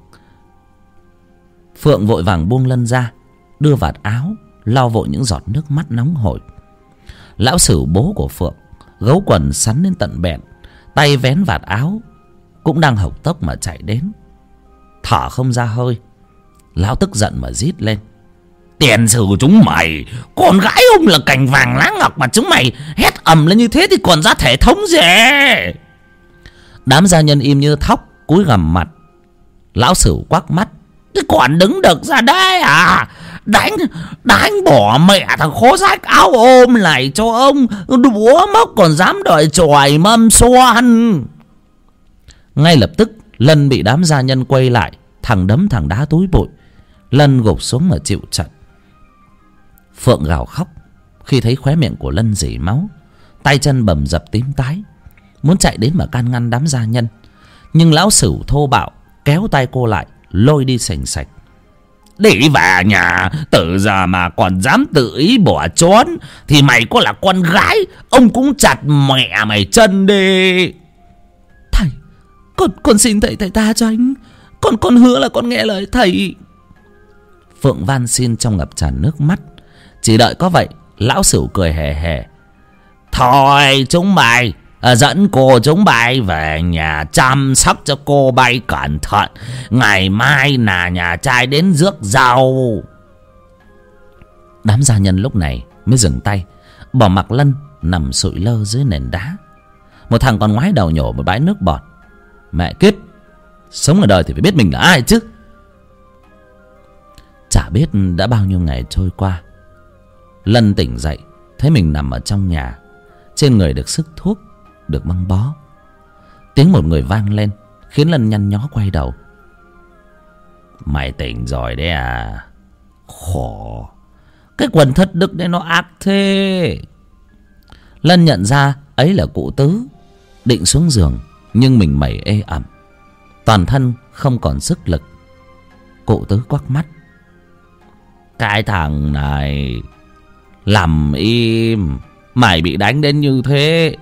phượng vội vàng buông lân ra đưa vạt áo lau vội những giọt nước mắt nóng hổi. Lão sử bố của phượng gấu quần sắn lên tận bẹn tay vén vạt áo cũng đang hộc tốc mà chạy đến. Thở không ra hơi. Lão tức giận mà rít lên. Tiền sử chúng mày, con gái ông là cành vàng lá ngọc mà chúng mày hét ầm lên như thế thì còn ra thể thống gì? Đám gia nhân im như thóc, cúi gằm mặt. Lão sử quắc mắt. Cái còn đứng được ra đây à? Đánh đánh bỏ mẹ thằng khố rách áo ôm lại cho ông. Đũa mốc còn dám đòi chòi mâm xoan ngay lập tức, lân bị đám gia nhân quay lại thằng đấm thằng đá túi bụi. Lân gục xuống mà chịu trận. Phượng gào khóc. Khi thấy khóe miệng của lân dỉ máu, tay chân bầm dập tím tái, muốn chạy đến mà can ngăn đám gia nhân. Nhưng lão sửu thô bạo kéo tay cô lại, lôi đi sành sạch. Đi về nhà từ giờ mà còn dám tự ý bỏ trốn thì mày có là con gái, ông cũng chặt mẹ mày chân đi con con xin thầy thầy tha cho anh. Con con hứa là con nghe lời thầy. Phượng van xin trong ngập tràn nước mắt. Chỉ đợi có vậy, lão sửu cười hề hề thôi, chúng mày à, dẫn cô chúng bay về nhà chăm sóc cho cô bay cẩn thận. Ngày mai là nhà trai đến rước rau đám gia nhân lúc này mới dừng tay, bỏ mặc lân nằm sụi lơ dưới nền đá. Một thằng còn ngoái đầu nhổ một bãi nước bọt mẹ kiếp, sống ở đời thì phải biết mình là ai chứ. Chả biết đã bao nhiêu ngày trôi qua. Lân tỉnh dậy, thấy mình nằm ở trong nhà. Trên người được sức thuốc, được băng bó. Tiếng một người vang lên, khiến lân nhăn nhó quay đầu. Mày tỉnh rồi đấy à? Khổ. Cái quần thất đức đấy nó ác thế. Lân nhận ra ấy là cụ tứ, định xuống giường nhưng mình mẩy ê ẩm. Toàn thân không còn sức lực. Cụ tứ quắc mắt. Cái thằng này làm im, mày bị đánh đến như thế,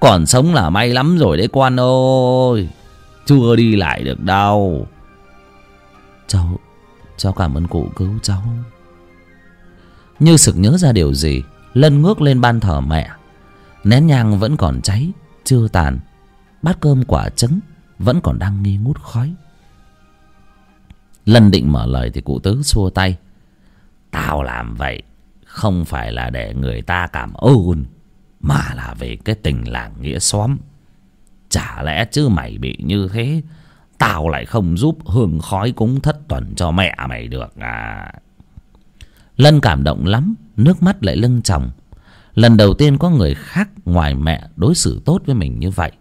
còn sống là may lắm rồi đấy quan ơi. Chưa đi lại được đâu. Cháu cháu cảm ơn cụ cứu cháu. Như sực nhớ ra điều gì, lân ngước lên ban thờ mẹ. Nén nhang vẫn còn cháy, chưa tàn bát cơm quả trứng vẫn còn đang nghi ngút khói. Lân định mở lời thì cụ tứ xua tay. Tao làm vậy không phải là để người ta cảm ơn, mà là về cái tình làng nghĩa xóm. Chả lẽ chứ mày bị như thế, tao lại không giúp hương khói cúng thất tuần cho mẹ mày được à? Lân cảm động lắm, nước mắt lại lưng tròng lần đầu tiên có người khác ngoài mẹ đối xử tốt với mình như vậy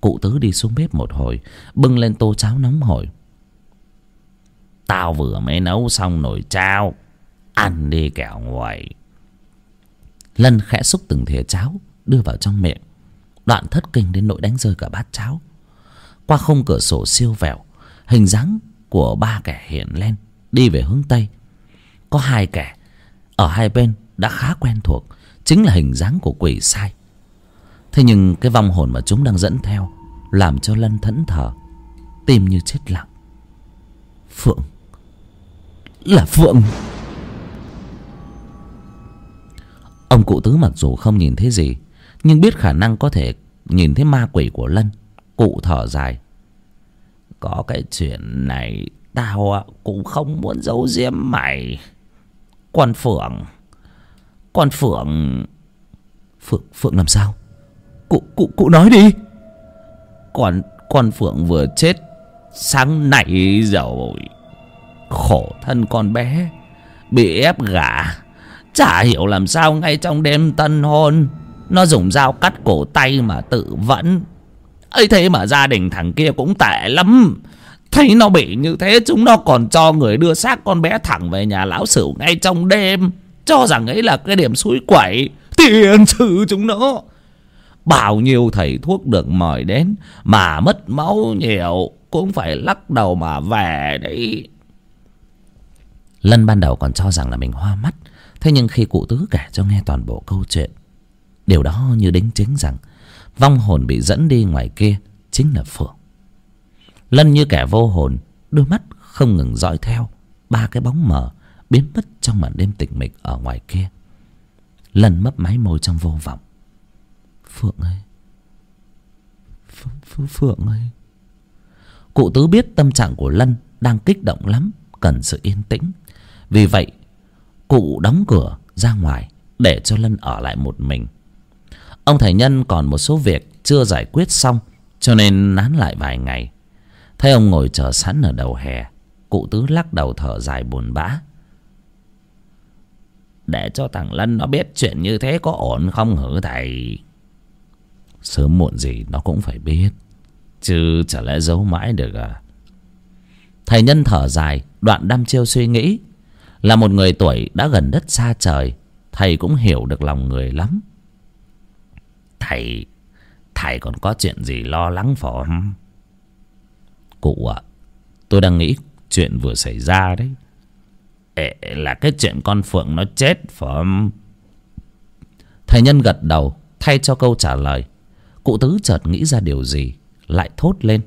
cụ tứ đi xuống bếp một hồi, bưng lên tô cháo nóng hổi. Tao vừa mới nấu xong nồi cháo, ăn đi kẻo nguội lân khẽ xúc từng thìa cháo, đưa vào trong miệng. Đoạn thất kinh đến nỗi đánh rơi cả bát cháo. Qua khung cửa sổ siêu vẹo, hình dáng của ba kẻ hiện lên, đi về hướng tây. Có hai kẻ ở hai bên đã khá quen thuộc, chính là hình dáng của quỷ sai thế nhưng cái vong hồn mà chúng đang dẫn theo làm cho lân thẫn thờ tim như chết lặng. Phượng, là phượng. Ông cụ tứ mặc dù không nhìn thấy gì, nhưng biết khả năng có thể nhìn thấy ma quỷ của lân. Cụ thở dài. Có cái chuyện này, tao cũng không muốn giấu giếm mày. Con phượng con phượng. Phượng phượng làm sao? Cụ cụ cụ nói đi. Con con phượng vừa chết sáng nay rồi. Khổ thân con bé, bị ép gả chả hiểu làm sao ngay trong đêm tân hôn, nó dùng dao cắt cổ tay mà tự vẫn. Ấy thế mà gia đình thằng kia cũng tệ lắm. Thấy nó bị như thế, chúng nó còn cho người đưa xác con bé thẳng về nhà lão sửu ngay trong đêm. Cho rằng ấy là cái điểm suối quẩy tiền sự chúng nó bao nhiêu thầy thuốc được mời đến, mà mất máu nhiều, cũng phải lắc đầu mà về đấy lân ban đầu còn cho rằng là mình hoa mắt, thế nhưng khi cụ tứ kể cho nghe toàn bộ câu chuyện, điều đó như đính chính rằng vong hồn bị dẫn đi ngoài kia chính là phượng. Lân như kẻ vô hồn, đôi mắt không ngừng dõi theo, ba cái bóng mờ biến mất trong màn đêm tịch mịch ở ngoài kia. Lân mấp máy môi trong vô vọng phượng ơi Ph Ph phượng ơi cụ tứ biết tâm trạng của lân đang kích động lắm, cần sự yên tĩnh. Vì vậy, cụ đóng cửa ra ngoài để cho lân ở lại một mình. Ông thầy nhân còn một số việc chưa giải quyết xong, cho nên nán lại vài ngày. Thấy ông ngồi chờ sẵn ở đầu hè, cụ tứ lắc đầu thở dài buồn bã. Để cho thằng lân nó biết chuyện như thế có ổn không hử thầy? Sớm muộn gì nó cũng phải biết. Chứ chả lẽ giấu mãi được à? Thầy nhân thở dài đoạn đăm chiêu suy nghĩ. Là một người tuổi đã gần đất xa trời thầy cũng hiểu được lòng người lắm. Thầy thầy còn có chuyện gì lo lắng phổ không? Cụ ạ tôi đang nghĩ chuyện vừa xảy ra đấy. Ê, là cái chuyện con phượng nó chết phải không? Thầy nhân gật đầu thay cho câu trả lời cụ tứ chợt nghĩ ra điều gì lại thốt lên.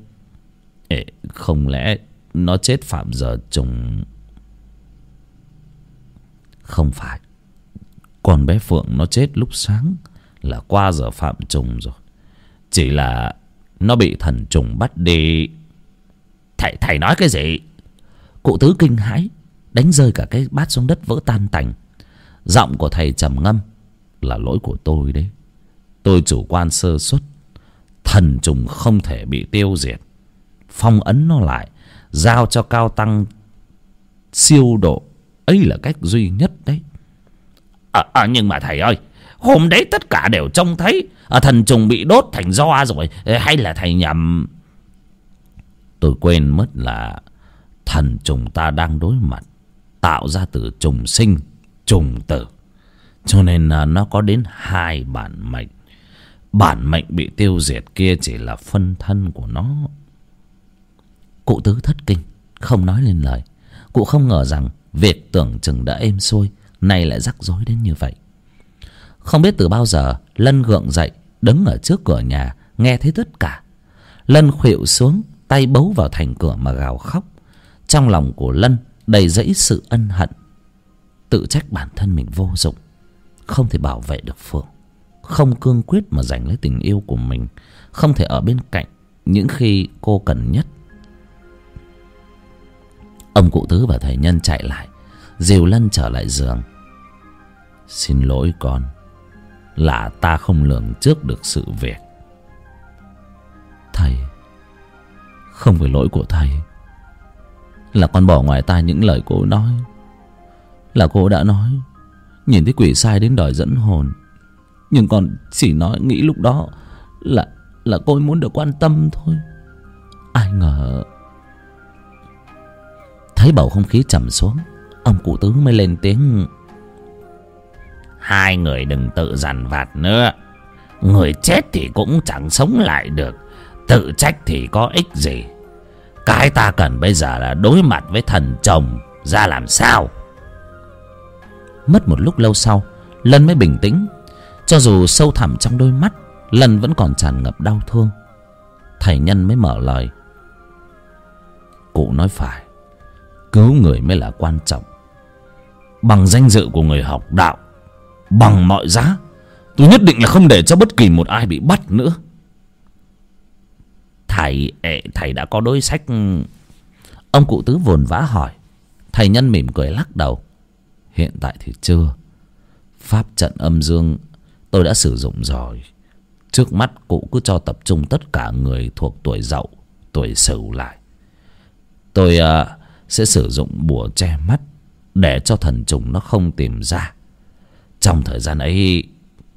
Ê, không lẽ nó chết phạm giờ trùng? Không phải. Con bé phượng nó chết lúc sáng là qua giờ phạm trùng rồi. Chỉ là nó bị thần trùng bắt đi. Thầy thầy nói cái gì? Cụ tứ kinh hãi đánh rơi cả cái bát xuống đất vỡ tan tành. Giọng của thầy trầm ngâm là lỗi của tôi đấy. Tôi chủ quan sơ suất thần trùng không thể bị tiêu diệt. Phong ấn nó lại giao cho cao tăng siêu độ. Ấy là cách duy nhất đấy. À, à, nhưng mà thầy ơi hôm đấy tất cả đều trông thấy. À, thần trùng bị đốt thành do rồi. Hay là thầy nhầm? Tôi quên mất là thần trùng ta đang đối mặt tạo ra từ trùng sinh trùng tử. Cho nên là nó có đến hai bản mệnh bản mệnh bị tiêu diệt kia chỉ là phân thân của nó. Cụ tứ thất kinh, không nói lên lời. Cụ không ngờ rằng việc tưởng chừng đã êm xuôi, nay lại rắc rối đến như vậy. Không biết từ bao giờ, lân gượng dậy, đứng ở trước cửa nhà, nghe thấy tất cả. Lân khuỵu xuống, tay bấu vào thành cửa mà gào khóc. Trong lòng của lân đầy dẫy sự ân hận. Tự trách bản thân mình vô dụng, không thể bảo vệ được phượng không cương quyết mà giành lấy tình yêu của mình, không thể ở bên cạnh những khi cô cần nhất. Ông cụ tứ và thầy nhân chạy lại, dìu lân trở lại giường. Xin lỗi con, là ta không lường trước được sự việc. Thầy, không phải lỗi của thầy, là con bỏ ngoài tai những lời cô nói, là cô đã nói, nhìn thấy quỷ sai đến đòi dẫn hồn nhưng con chỉ nói nghĩ lúc đó là là cô ấy muốn được quan tâm thôi. Ai ngờ thấy bầu không khí trầm xuống, ông cụ tứ mới lên tiếng. Hai người đừng tự dằn vặt nữa. Người chết thì cũng chẳng sống lại được. Tự trách thì có ích gì? Cái ta cần bây giờ là đối mặt với thần chồng, ra làm sao? Mất một lúc lâu sau, lân mới bình tĩnh cho dù sâu thẳm trong đôi mắt, lân vẫn còn tràn ngập đau thương. Thầy nhân mới mở lời. Cụ nói phải, cứu người mới là quan trọng. Bằng danh dự của người học đạo, bằng mọi giá, tôi nhất định là không để cho bất kỳ một ai bị bắt nữa. Thầy thầy đã có đối sách. Ông cụ tứ vồn vã hỏi. Thầy nhân mỉm cười lắc đầu. Hiện tại thì chưa. Pháp trận âm dương tôi đã sử dụng rồi. Trước mắt cụ cứ cho tập trung tất cả người thuộc tuổi dậu tuổi sửu lại. Tôi uh, sẽ sử dụng bùa che mắt để cho thần trùng nó không tìm ra. Trong thời gian ấy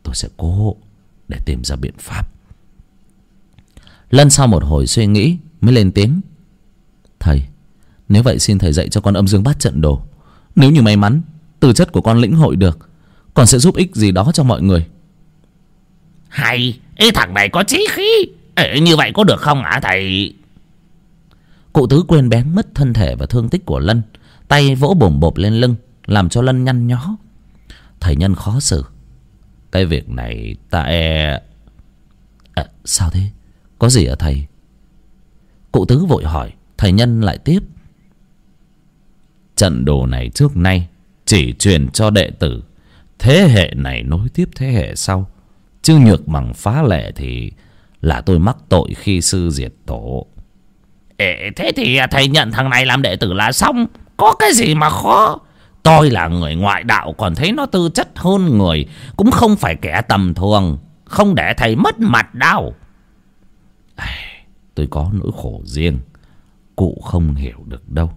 tôi sẽ cố để tìm ra biện pháp. Lân sau một hồi suy nghĩ mới lên tiếng. Thầy nếu vậy xin thầy dạy cho con âm dương bát trận đồ. Nếu như may mắn tư chất của con lĩnh hội được con sẽ giúp ích gì đó cho mọi người hay Ý thằng này có chí khí. Ê, Như vậy có được không hả thầy? Cụ tứ quên bén mất thân thể và thương tích của Lân Tay vỗ bồm bộp lên lưng Làm cho Lân nhăn nhó. Thầy nhân khó xử. Cái việc này ta e à, Sao thế? Có gì hả thầy? Cụ tứ vội hỏi Thầy nhân lại tiếp. Trận đồ này trước nay Chỉ truyền cho đệ tử. Thế hệ này nối tiếp thế hệ sau chứ nhược bằng phá lệ thì là tôi mắc tội khi sư diệt tổ. Ê, thế thì thầy nhận thằng này làm đệ tử là xong. Có cái gì mà khó? Tôi là người ngoại đạo còn thấy nó tư chất hơn người cũng không phải kẻ tầm thường không để thầy mất mặt đâu. Tôi có nỗi khổ riêng cụ không hiểu được đâu.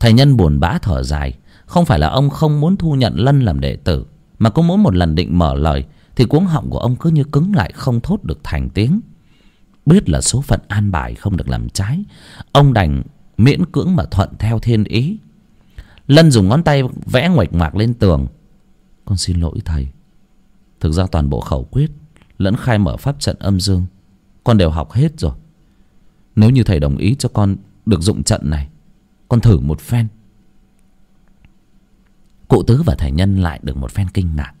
Thầy nhân buồn bã thở dài không phải là ông không muốn thu nhận lân làm đệ tử mà cứ mỗi một lần định mở lời, thì cuống họng của ông cứ như cứng lại không thốt được thành tiếng. Biết là số phận an bài không được làm trái, ông đành miễn cưỡng mà thuận theo thiên ý. Lân dùng ngón tay vẽ ngoạch ngoạc lên tường. Con xin lỗi, thầy. Thực ra toàn bộ khẩu quyết lẫn khai mở pháp trận âm dương, con đều học hết rồi. Nếu như thầy đồng ý cho con được dụng trận này, con thử một phen cụ tứ và thầy nhân lại được một phen kinh ngạc.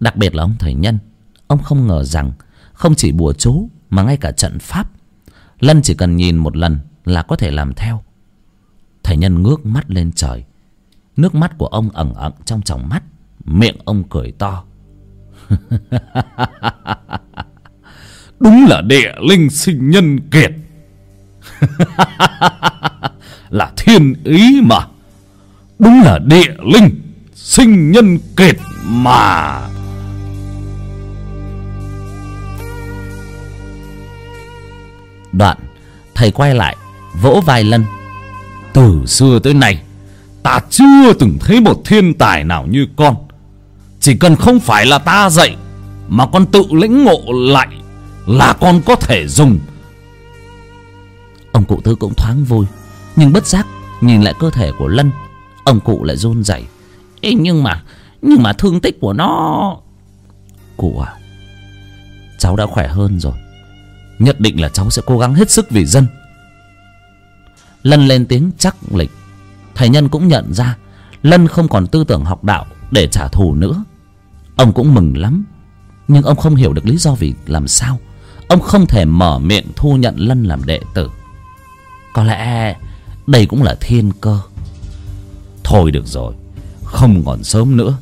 Đặc biệt là ông thầy nhân, ông không ngờ rằng không chỉ bùa chú mà ngay cả trận pháp, lân chỉ cần nhìn một lần là có thể làm theo. Thầy nhân ngước mắt lên trời, nước mắt của ông ẩn ẩn trong tròng mắt, miệng ông cười to. Đúng là địa linh sinh nhân kiệt. Là thiên ý mà. Đúng là địa linh sinh nhân kiệt mà. Đoạn thầy quay lại vỗ vai lân. Từ xưa tới nay ta chưa từng thấy một thiên tài nào như con. Chỉ cần không phải là ta dạy mà con tự lĩnh ngộ lại là con có thể dùng. Ông cụ tứ cũng thoáng vui nhưng bất giác nhìn lại cơ thể của lân ông cụ lại run rẩy Ê, nhưng mà nhưng mà thương tích của nó cụ à cháu đã khỏe hơn rồi. Nhất định là cháu sẽ cố gắng hết sức vì dân. Lân lên tiếng chắc lịch thầy nhân cũng nhận ra lân không còn tư tưởng học đạo để trả thù nữa. Ông cũng mừng lắm nhưng ông không hiểu được lý do vì làm sao. Ông không thể mở miệng thu nhận lân làm đệ tử. Có lẽ đây cũng là thiên cơ. Thôi được rồi không còn sớm nữa.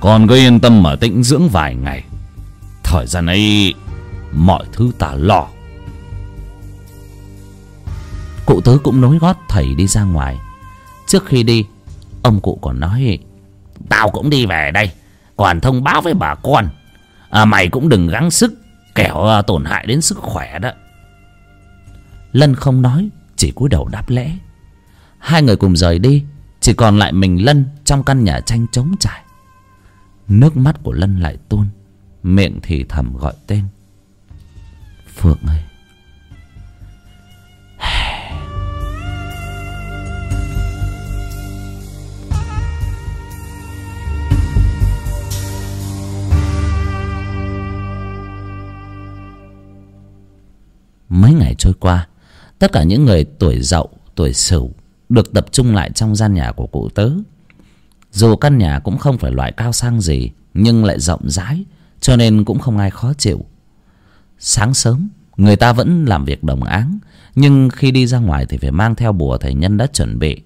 Con cứ yên tâm mà tĩnh dưỡng vài ngày. Thời gian ấy mọi thứ ta lo. Cụ tứ cũng nối gót thầy đi ra ngoài. Trước khi đi ông cụ còn nói tao cũng đi về đây còn thông báo với bà con. À, mày cũng đừng gắng sức kẻo à, tổn hại đến sức khỏe đó. Lân không nói chỉ cúi đầu đáp lễ. Hai người cùng rời đi chỉ còn lại mình lân trong căn nhà tranh trống trải. Nước mắt của lân lại tuôn, miệng thì thầm gọi tên. Phượng ơi. Mấy ngày trôi qua, tất cả những người tuổi dậu, tuổi sửu được tập trung lại trong gian nhà của cụ tớ. Dù căn nhà cũng không phải loại cao sang gì, nhưng lại rộng rãi, cho nên cũng không ai khó chịu. Sáng sớm, người ta vẫn làm việc đồng áng, nhưng khi đi ra ngoài thì phải mang theo bùa thầy nhân đã chuẩn bị.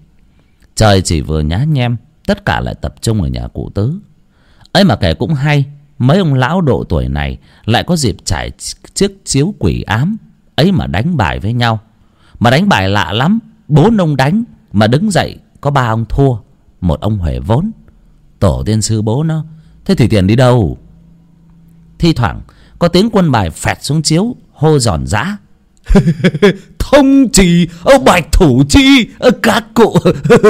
Trời chỉ vừa nhá nhem, tất cả lại tập trung ở nhà cụ tứ ấy mà kể cũng hay, mấy ông lão độ tuổi này lại có dịp trải chiếc chiếu quỷ ám, ấy mà đánh bài với nhau. Mà đánh bài lạ lắm, bốn ông đánh mà đứng dậy có ba ông thua một ông huề vốn. Tổ tiên sư bố nó thế thì tiền đi đâu? Thi thoảng có tiếng quân bài phẹt xuống chiếu hô giòn giã. Thông trì ông bạch thủ chi các cụ.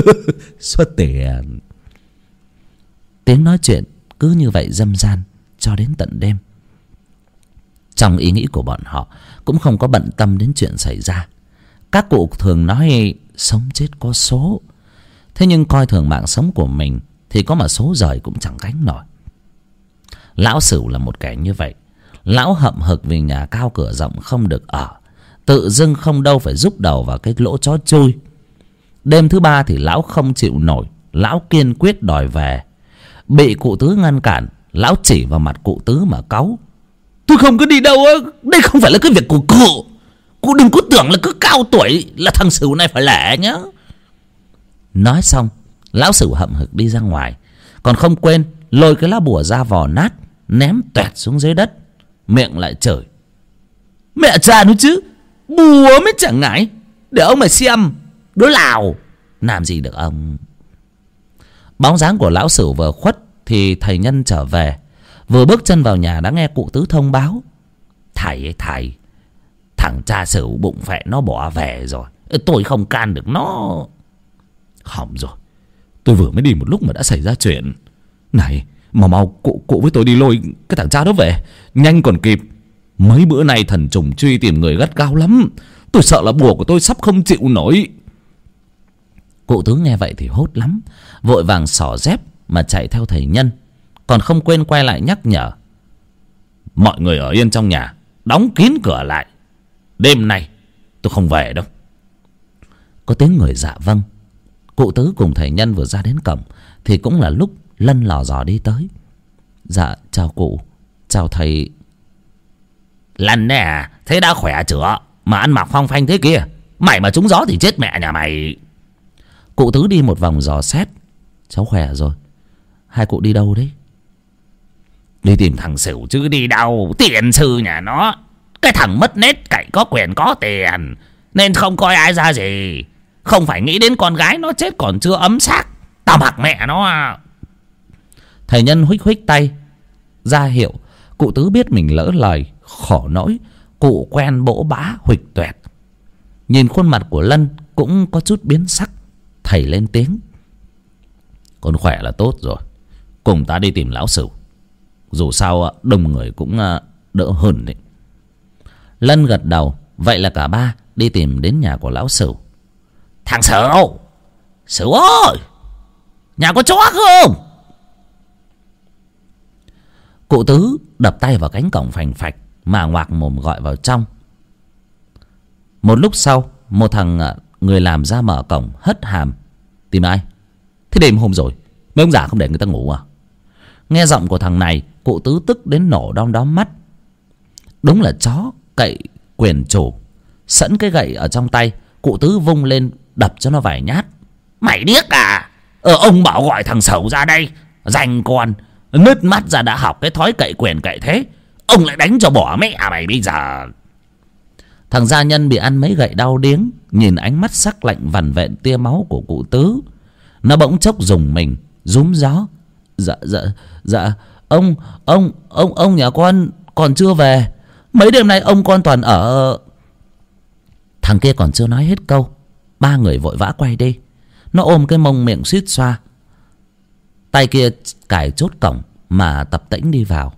Xuất tiền. Tiếng nói chuyện cứ như vậy dâm gian cho đến tận đêm. Trong ý nghĩ của bọn họ cũng không có bận tâm đến chuyện xảy ra. Các cụ thường nói sống chết có số. Thế nhưng coi thường mạng sống của mình thì có mà số rời cũng chẳng gánh nổi. Lão sửu là một kẻ như vậy. Lão hậm hực vì nhà cao cửa rộng không được ở. Tự dưng không đâu phải rúc đầu vào cái lỗ chó chui. Đêm thứ ba thì lão không chịu nổi. Lão kiên quyết đòi về. Bị cụ tứ ngăn cản, lão chỉ vào mặt cụ tứ mà cáu. Tôi không có đi đâu á. Đây không phải là cái việc của cụ. Cô đừng có tưởng là cứ cao tuổi là thằng sửu này phải lẻ nhá. Nói xong, lão sửu hậm hực đi ra ngoài. Còn không quên, lôi cái lá bùa ra vò nát, ném toẹt xuống dưới đất. Miệng lại chửi. Mẹ cha nó chứ, bùa mới chẳng ngại. Để ông mà xem, đứa lào. Làm gì được ông? Bóng dáng của lão sửu vừa khuất thì thầy nhân trở về. Vừa bước chân vào nhà đã nghe cụ tứ thông báo. Thầy thầy thằng cha sửu bụng phệ, nó bỏ về rồi. Tôi không can được nó. Hỏng rồi. Tôi vừa mới đi một lúc mà đã xảy ra chuyện. Này, mà mau, cụ cụ với tôi đi lôi cái thằng cha đó về. Nhanh còn kịp. Mấy bữa nay thần trùng truy tìm người gắt gao lắm. Tôi sợ là bùa của tôi sắp không chịu nổi. Cụ tứ nghe vậy thì hốt lắm. Vội vàng xỏ dép mà chạy theo thầy nhân. Còn không quên quay lại nhắc nhở. Mọi người ở yên trong nhà, đóng kín cửa lại đêm nay tôi không về đâu. Có tiếng người dạ vâng. Cụ tứ cùng thầy nhân vừa ra đến cổng, thì cũng là lúc lân lò dò đi tới. Dạ chào cụ. Chào thầy. Lân đấy à thế đã khỏe chưa? Mà ăn mặc phong phanh thế kia, mày mà trúng gió thì chết mẹ nhà mày. Cụ tứ đi một vòng dò xét. Cháu khỏe rồi. Hai cụ đi đâu đấy? Đi tìm thằng xỉu chứ đi đâu? Tiền sư nhà nó cái thằng mất nết cậy có quyền có tiền, nên không coi ai ra gì. Không phải nghĩ đến con gái nó chết còn chưa ấm xác, tao mặc mẹ nó à. Thầy nhân huých huých tay, ra hiệu, cụ tứ biết mình lỡ lời khổ nỗi, cụ quen bỗ bã huỵch toẹt nhìn khuôn mặt của lân cũng có chút biến sắc, thầy lên tiếng. Con khỏe là tốt rồi, cùng ta đi tìm lão sửu. Dù sao à, đông người cũng à, đỡ hơn đấy lân gật đầu, vậy là cả ba đi tìm đến nhà của lão sửu. Thằng sửu! Sửu ơi! Nhà có chó không? Cụ tứ đập tay vào cánh cổng phành phạch mà ngoạc mồm gọi vào trong. Một lúc sau, một thằng à, người làm ra mở cổng hất hàm, tìm ai? Thế đêm hôm rồi, mấy ông già không để người ta ngủ à? Nghe giọng của thằng này, cụ tứ tức đến nổ đom đóm mắt. Đúng là chó cậy quyền chủ sẵn cái gậy ở trong tay cụ tứ vung lên đập cho nó vài nhát. Mày điếc à? Ờ, ông bảo gọi thằng sẩu ra đây. Dành con nứt mắt ra đã học cái thói cậy quyền cậy thế. Ông lại đánh cho bỏ mẹ mày bây giờ. Thằng gia nhân bị ăn mấy gậy đau điếng nhìn ánh mắt sắc lạnh vằn vẹn tia máu của cụ tứ. Nó bỗng chốc dùng mình rúm gió. Dạ dạ dạ ông ông ông ông nhà con còn chưa về mấy đêm nay ông con toàn ở thằng kia còn chưa nói hết câu. Ba người vội vã quay đi. Nó ôm cái mông miệng suýt xoa. Tay kia cài chốt cổng mà tập tễnh đi vào.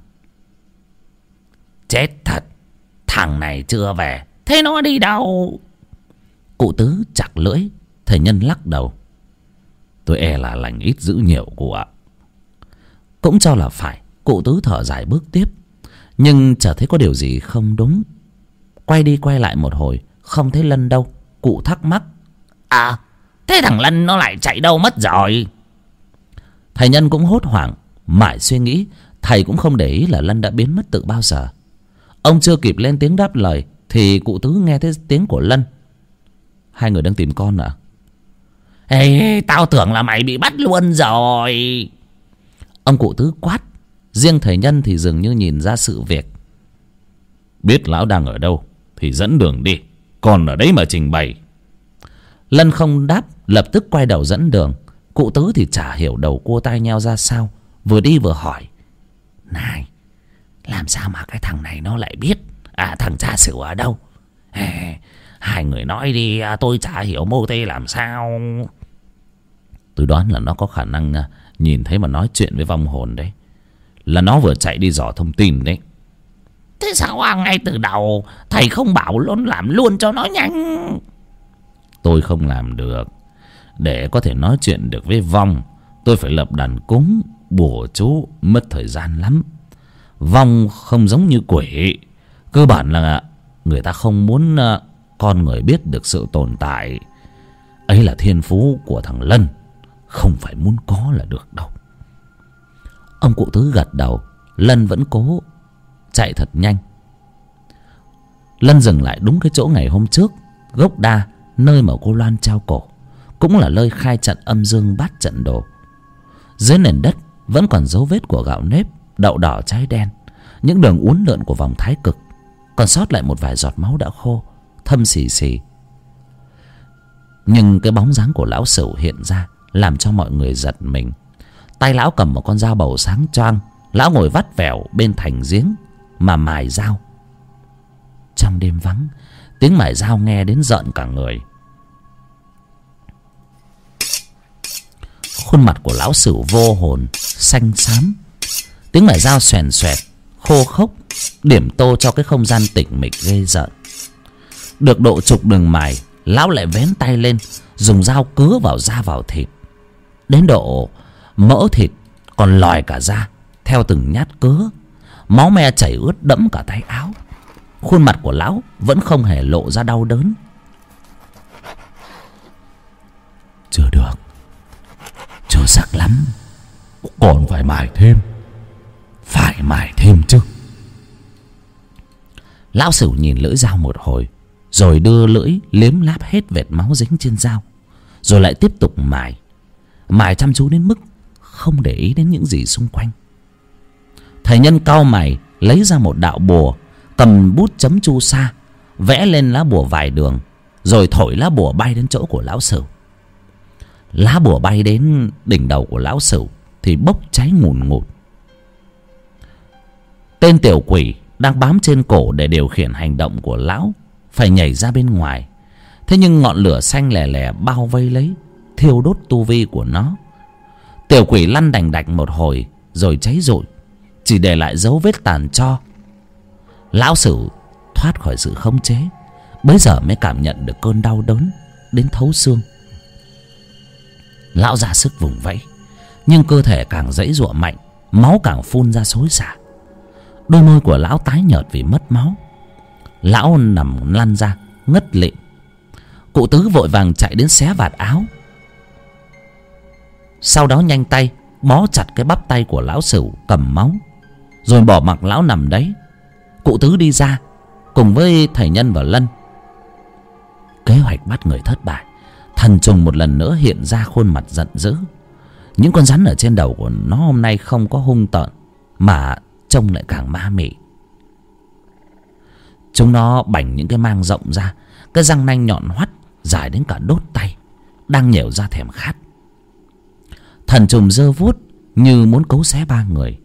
Chết thật, thằng này chưa về. Thế nó đi đâu? Cụ tứ chặt lưỡi, thầy nhân lắc đầu. Tôi e là lành ít giữ nhiều cụ ạ. Cũng cho là phải. Cụ tứ thở dài bước tiếp nhưng chả thấy có điều gì không đúng. Quay đi quay lại một hồi không thấy lân đâu. Cụ thắc mắc. À thế thằng lân nó lại chạy đâu mất rồi? Thầy nhân cũng hốt hoảng mãi suy nghĩ. Thầy cũng không để ý là lân đã biến mất từ bao giờ. Ông chưa kịp lên tiếng đáp lời thì cụ tứ nghe thấy tiếng của lân. Hai người đang tìm con à ê tao tưởng là mày bị bắt luôn rồi. Ông cụ tứ quát riêng thầy nhân thì dường như nhìn ra sự việc. Biết lão đang ở đâu thì dẫn đường đi còn ở đấy mà trình bày. Lân không đáp lập tức quay đầu dẫn đường. Cụ tứ thì chả hiểu đầu cua tai nheo ra sao vừa đi vừa hỏi. Này làm sao mà cái thằng này nó lại biết? À thằng cha xỉu ở đâu? À, hai người nói đi à, tôi chả hiểu mô tê làm sao. Tôi đoán là nó có khả năng à, nhìn thấy mà nói chuyện với vong hồn đấy là nó vừa chạy đi dò thông tin đấy. Thế sao à, ngay từ đầu thầy không bảo luôn làm luôn cho nó nhanh? Tôi không làm được. Để có thể nói chuyện được với vong tôi phải lập đàn cúng bùa chú mất thời gian lắm. Vong không giống như quỷ. Cơ bản là người ta không muốn ờ, con người biết được sự tồn tại. Ấy là thiên phú của thằng lân không phải muốn có là được đâu ông cụ tứ gật đầu. Lân vẫn cố chạy thật nhanh. Lân dừng lại đúng cái chỗ ngày hôm trước, gốc đa, nơi mà cô loan trao cổ. Cũng là nơi khai trận âm dương bát trận đồ. Dưới nền đất vẫn còn dấu vết của gạo nếp, đậu đỏ trái đen, những đường uốn lượn của vòng thái cực. Còn sót lại một vài giọt máu đã khô, thâm xì xì. Nhưng cái bóng dáng của lão sửu hiện ra, làm cho mọi người giật mình tay lão cầm một con dao bầu sáng choang, lão ngồi vắt vẻo bên thành giếng mà mài dao. Trong đêm vắng, tiếng mài dao nghe đến giận cả người. Khuôn mặt của lão sửu vô hồn, xanh xám. Tiếng mài dao xoèn xoẹt khô khốc, điểm tô cho cái không gian tĩnh mịch ghê rợn. Được độ chục đường mài, lão lại vén tay lên, dùng dao cứa vào da vào thịt. Đến độ mỡ thịt còn lòi cả da theo từng nhát cớ. Máu me chảy ướt đẫm cả tay áo. Khuôn mặt của lão vẫn không hề lộ ra đau đớn. Chưa được. Chưa sắc lắm. Còn phải mài thêm. Phải mài thêm chứ. Lão sửu nhìn lưỡi dao một hồi rồi đưa lưỡi liếm láp hết vệt máu dính trên dao rồi lại tiếp tục mài. Mài chăm chú đến mức không để ý đến những gì xung quanh. Thầy nhân cau mày lấy ra một đạo bùa cầm bút chấm chu sa, vẽ lên lá bùa vài đường, rồi thổi lá bùa bay đến chỗ của lão sửu. Lá bùa bay đến đỉnh đầu của lão sửu thì bốc cháy ngùn ngụt. Tên tiểu quỷ đang bám trên cổ để điều khiển hành động của lão phải nhảy ra bên ngoài. Thế nhưng ngọn lửa xanh lè lè bao vây lấy, thiêu đốt tu vi của nó tiểu quỷ lăn đành đạch một hồi, rồi cháy rụi, chỉ để lại dấu vết tàn cho. Lão sử thoát khỏi sự khống chế, bấy giờ mới cảm nhận được cơn đau đớn đến thấu xương. Lão ra sức vùng vẫy, nhưng cơ thể càng dãy giụa mạnh, máu càng phun ra xối xả. Đôi môi của lão tái nhợt vì mất máu. Lão nằm lăn ra, ngất lịm. Cụ tứ vội vàng chạy đến xé vạt áo sau đó nhanh tay, bó chặt cái bắp tay của lão sửu cầm máu, rồi bỏ mặc lão nằm đấy. Cụ tứ đi ra, cùng với thầy nhân và lân. Kế hoạch bắt người thất bại, thần trùng một lần nữa hiện ra khuôn mặt giận dữ. Những con rắn ở trên đầu của nó hôm nay không có hung tợn, mà trông lại càng ma mị. Chúng nó bảnh những cái mang rộng ra, cái răng nanh nhọn hoắt, dài đến cả đốt tay, đang nhều ra thèm khát thần trùng dơ vuốt như muốn cấu xé ba người.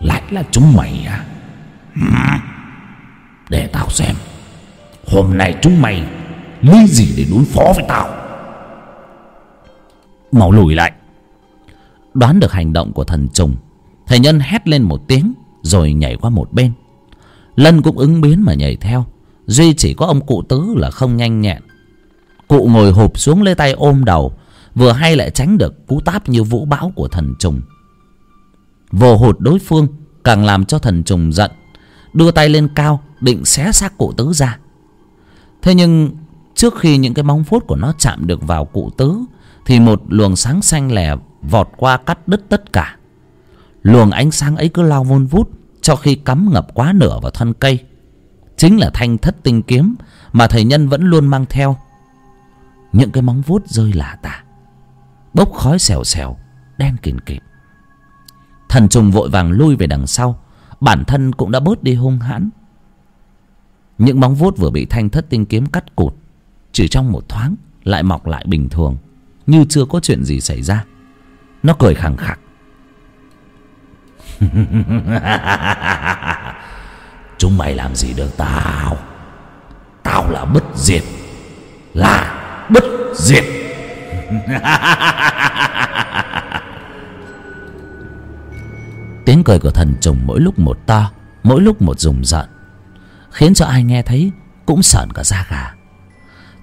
Lại là chúng mày à? Để tao xem. Hôm nay chúng mày lấy gì để đối phó với tao? Mau lùi lại. Đoán được hành động của thần trùng thầy nhân hét lên một tiếng rồi nhảy qua một bên. Lân cũng ứng biến mà nhảy theo, duy chỉ có ông cụ tứ là không nhanh nhẹn. Cụ ngồi hụp xuống lấy tay ôm đầu vừa hay lại tránh được cú táp như vũ bão của thần trùng. Vồ hụt đối phương càng làm cho thần trùng giận, đưa tay lên cao, định xé xác cụ tứ ra. Thế nhưng, trước khi những cái móng vuốt của nó chạm được vào cụ tứ, thì một luồng sáng xanh lè vọt qua cắt đứt tất cả. Luồng ánh sáng ấy cứ lao vun vút cho khi cắm ngập quá nửa vào thân cây. Chính là thanh thất tinh kiếm mà thầy nhân vẫn luôn mang theo. Những cái móng vuốt rơi lả tả bốc khói xèo xèo, đen kìn kịt. Thần trùng vội vàng lui về đằng sau, bản thân cũng đã bớt đi hung hãn. Những móng vuốt vừa bị thanh thất tinh kiếm cắt cụt, chỉ trong một thoáng lại mọc lại bình thường, như chưa có chuyện gì xảy ra. Nó cười khẳng khặc. Chúng mày làm gì được tao? Tao là bất diệt. Là bất diệt. tiếng cười của thần trùng mỗi lúc một to, mỗi lúc một rùng rợn, khiến cho ai nghe thấy cũng sởn cả da gà.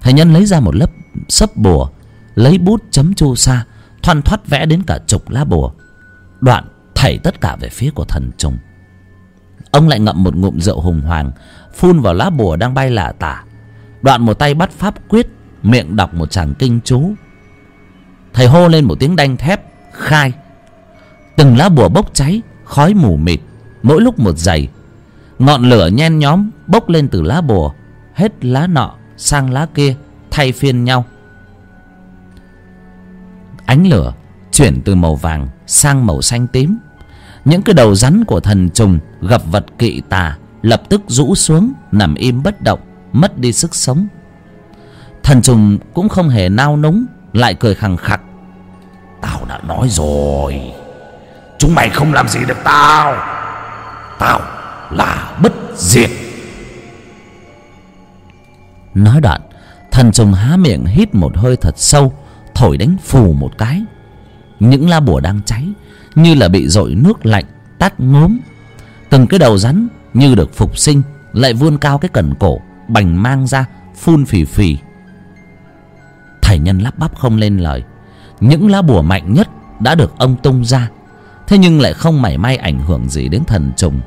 Thầy nhân lấy ra một lớp sấp bùa, lấy bút chấm chu sa, thoăn thoắt vẽ đến cả chục lá bùa, đoạn thảy tất cả về phía của thần trùng. Ông lại ngậm một ngụm rượu hùng hoàng, phun vào lá bùa đang bay lả tả. Đoạn một tay bắt pháp quyết, miệng đọc một tràng kinh chú thầy hô lên một tiếng đanh thép, khai. Từng lá bùa bốc cháy, khói mù mịt. Mỗi lúc một dày. Ngọn lửa nhen nhóm bốc lên từ lá bùa, hết lá nọ sang lá kia, thay phiên nhau. Ánh lửa chuyển từ màu vàng sang màu xanh tím. Những cái đầu rắn của thần trùng gặp vật kỵ tà lập tức rũ xuống, nằm im bất động, mất đi sức sống. Thần trùng cũng không hề nao núng, lại cười khằng khặc tao đã nói rồi. Chúng mày không làm gì được tao. Tao là bất diệt. Nói đoạn, thần trùng há miệng hít một hơi thật sâu, thổi đánh phù một cái. Những la bùa đang cháy, như là bị dội nước lạnh tắt ngốm. Từng cái đầu rắn như được phục sinh, lại vươn cao cái cần cổ, bành mang ra, phun phì phì. Thầy nhân lắp bắp không lên lời những lá bùa mạnh nhất đã được ông tung ra. Thế nhưng lại không mảy may ảnh hưởng gì đến thần trùng.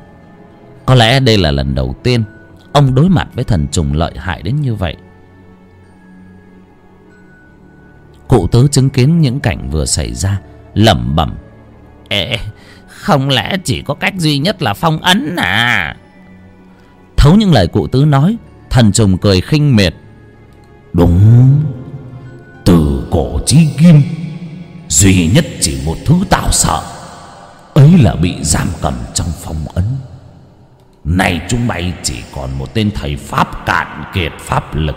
Có lẽ đây là lần đầu tiên ông đối mặt với thần trùng lợi hại đến như vậy. Cụ tứ chứng kiến những cảnh vừa xảy ra, lẩm bẩm, ê, không lẽ chỉ có cách duy nhất là phong ấn à? Thấu những lời cụ tứ nói, thần trùng cười khinh miệt. Đúng. Từ cổ chí kim duy nhất chỉ một thứ tao sợ. Ấy là bị giam cầm trong phong ấn. Nay chúng bay chỉ còn một tên thầy pháp cạn kiệt pháp lực.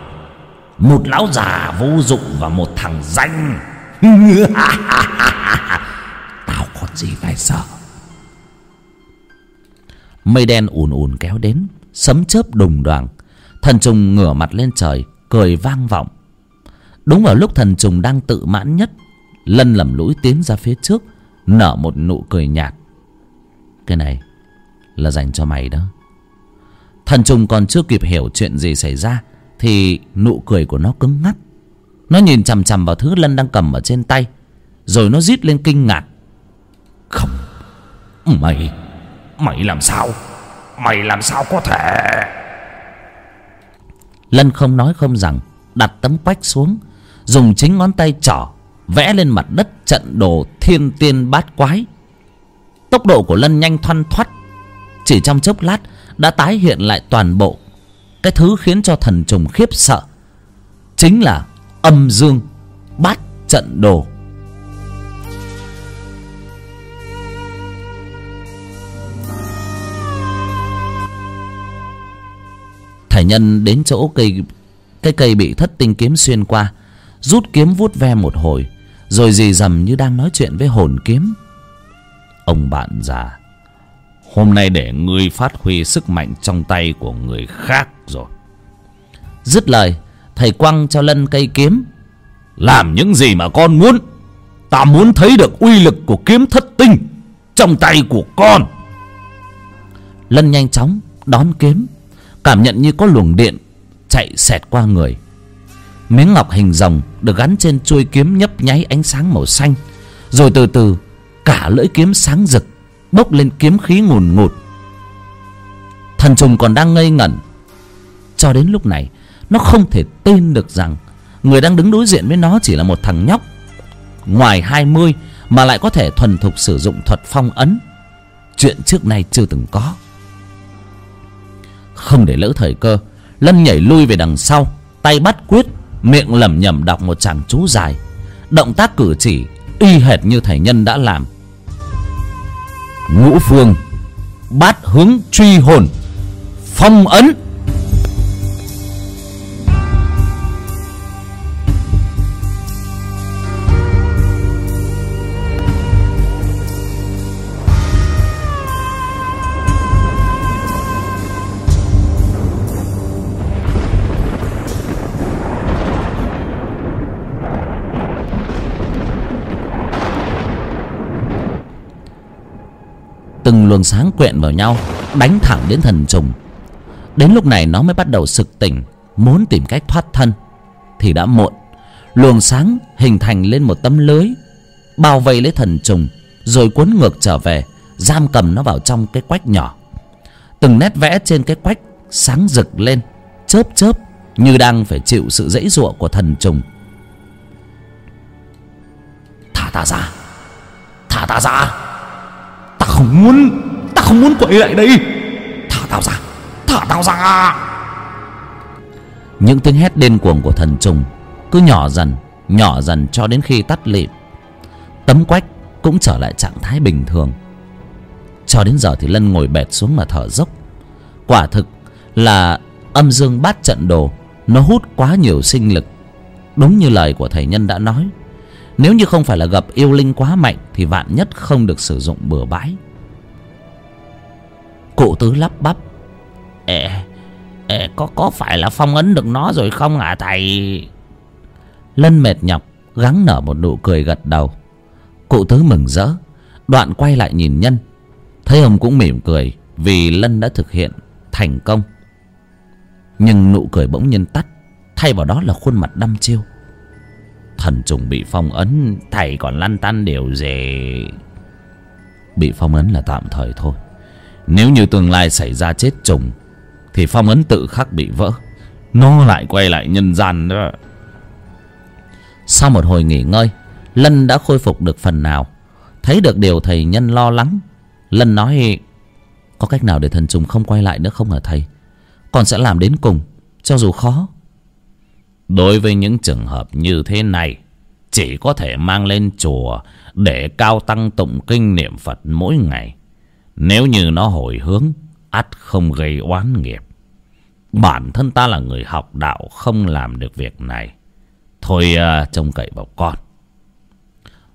Một lão già vô dụng và một thằng danh. Tao còn gì phải sợ? Mây đen ùn ùn kéo đến, sấm chớp đùng đoàng. Thần trùng ngửa mặt lên trời, cười vang vọng. Đúng vào lúc thần trùng đang tự mãn nhất lân lầm lũi tiến ra phía trước, nở một nụ cười nhạt. Cái này là dành cho mày đó. Thần trùng còn chưa kịp hiểu chuyện gì xảy ra, thì nụ cười của nó cứng ngắt. Nó nhìn chằm chằm vào thứ lân đang cầm ở trên tay, rồi nó rít lên kinh ngạc. Không, mày mày làm sao? Mày làm sao có thể? Lân không nói không rằng, đặt tấm quách xuống, dùng chính ngón tay trỏ vẽ lên mặt đất trận đồ thiên tiên bát quái. Tốc độ của lân nhanh thoăn thoắt, chỉ trong chốc lát đã tái hiện lại toàn bộ. Cái thứ khiến cho thần trùng khiếp sợ chính là âm dương bát trận đồ. Thải nhân đến chỗ cây, cái cây bị thất tinh kiếm xuyên qua, rút kiếm vuốt ve một hồi rồi dì dầm như đang nói chuyện với hồn kiếm. Ông bạn già, hôm nay để ngươi phát huy sức mạnh trong tay của người khác rồi. Dứt lời, thầy quăng cho lân cây kiếm. Làm những gì mà con muốn, ta muốn thấy được uy lực của kiếm thất tinh trong tay của con. Lân nhanh chóng đón kiếm, cảm nhận như có luồng điện chạy xẹt qua người. Miếng ngọc hình rồng được gắn trên chuôi kiếm nhấp nháy ánh sáng màu xanh. Rồi từ từ, cả lưỡi kiếm sáng rực, bốc lên kiếm khí ngùn ngụt. Thần trùng còn đang ngây ngẩn. Cho đến lúc này, nó không thể tin được rằng người đang đứng đối diện với nó chỉ là một thằng nhóc. Ngoài hai mươi mà lại có thể thuần thục sử dụng thuật phong ấn. Chuyện trước nay chưa từng có. Không để lỡ thời cơ, lân nhảy lui về đằng sau, tay bắt quyết miệng lẩm nhẩm đọc một tràng chú dài. Động tác cử chỉ y hệt như thầy nhân đã làm. Ngũ phương, bát hướng truy hồn, phong ấn. Từng luồng sáng quyện vào nhau, đánh thẳng đến thần trùng. Đến lúc này nó mới bắt đầu sực tỉnh, muốn tìm cách thoát thân. Thì đã muộn, luồng sáng hình thành lên một tấm lưới, bao vây lấy thần trùng, rồi cuốn ngược trở về, giam cầm nó vào trong cái quách nhỏ. Từng nét vẽ trên cái quách sáng rực lên, chớp chớp, như đang phải chịu sự dãy giụa của thần trùng. Thả ta ra! Thả ta ra! Không muốn, ta không muốn quậy lại đây. Thả tao ra, thả tao ra. Những tiếng hét điên cuồng của thần trùng cứ nhỏ dần nhỏ dần cho đến khi tắt lịm. Tấm quách cũng trở lại trạng thái bình thường. Cho đến giờ thì lân ngồi bệt xuống mà thở dốc. Quả thực là âm dương bát trận đồ, nó hút quá nhiều sinh lực. Đúng như lời của thầy nhân đã nói, nếu như không phải là gặp yêu linh quá mạnh thì vạn nhất không được sử dụng bừa bãi cụ tứ lắp bắp. Ê, ê có có phải là phong ấn được nó rồi không hả thầy? Lân mệt nhọc gắng nở một nụ cười gật đầu. Cụ tứ mừng rỡ đoạn quay lại nhìn nhân. Thấy ông cũng mỉm cười vì lân đã thực hiện thành công. Nhưng nụ cười bỗng nhiên tắt thay vào đó là khuôn mặt đăm chiêu. Thần trùng bị phong ấn thầy còn lăn tăn điều gì? Bị phong ấn là tạm thời thôi nếu như tương lai xảy ra chết trùng thì phong ấn tự khắc bị vỡ. Nó lại quay lại nhân gian đó. Sau một hồi nghỉ ngơi, lân đã khôi phục được phần nào. Thấy được điều thầy nhân lo lắng, lân nói, có cách nào để thần trùng không quay lại nữa không hả thầy? Con sẽ làm đến cùng, cho dù khó. Đối với những trường hợp như thế này, chỉ có thể mang lên chùa để cao tăng tụng kinh niệm phật mỗi ngày nếu như nó hồi hướng ắt không gây oán nghiệp. Bản thân ta là người học đạo không làm được việc này. Thôi uh, trông cậy vào con.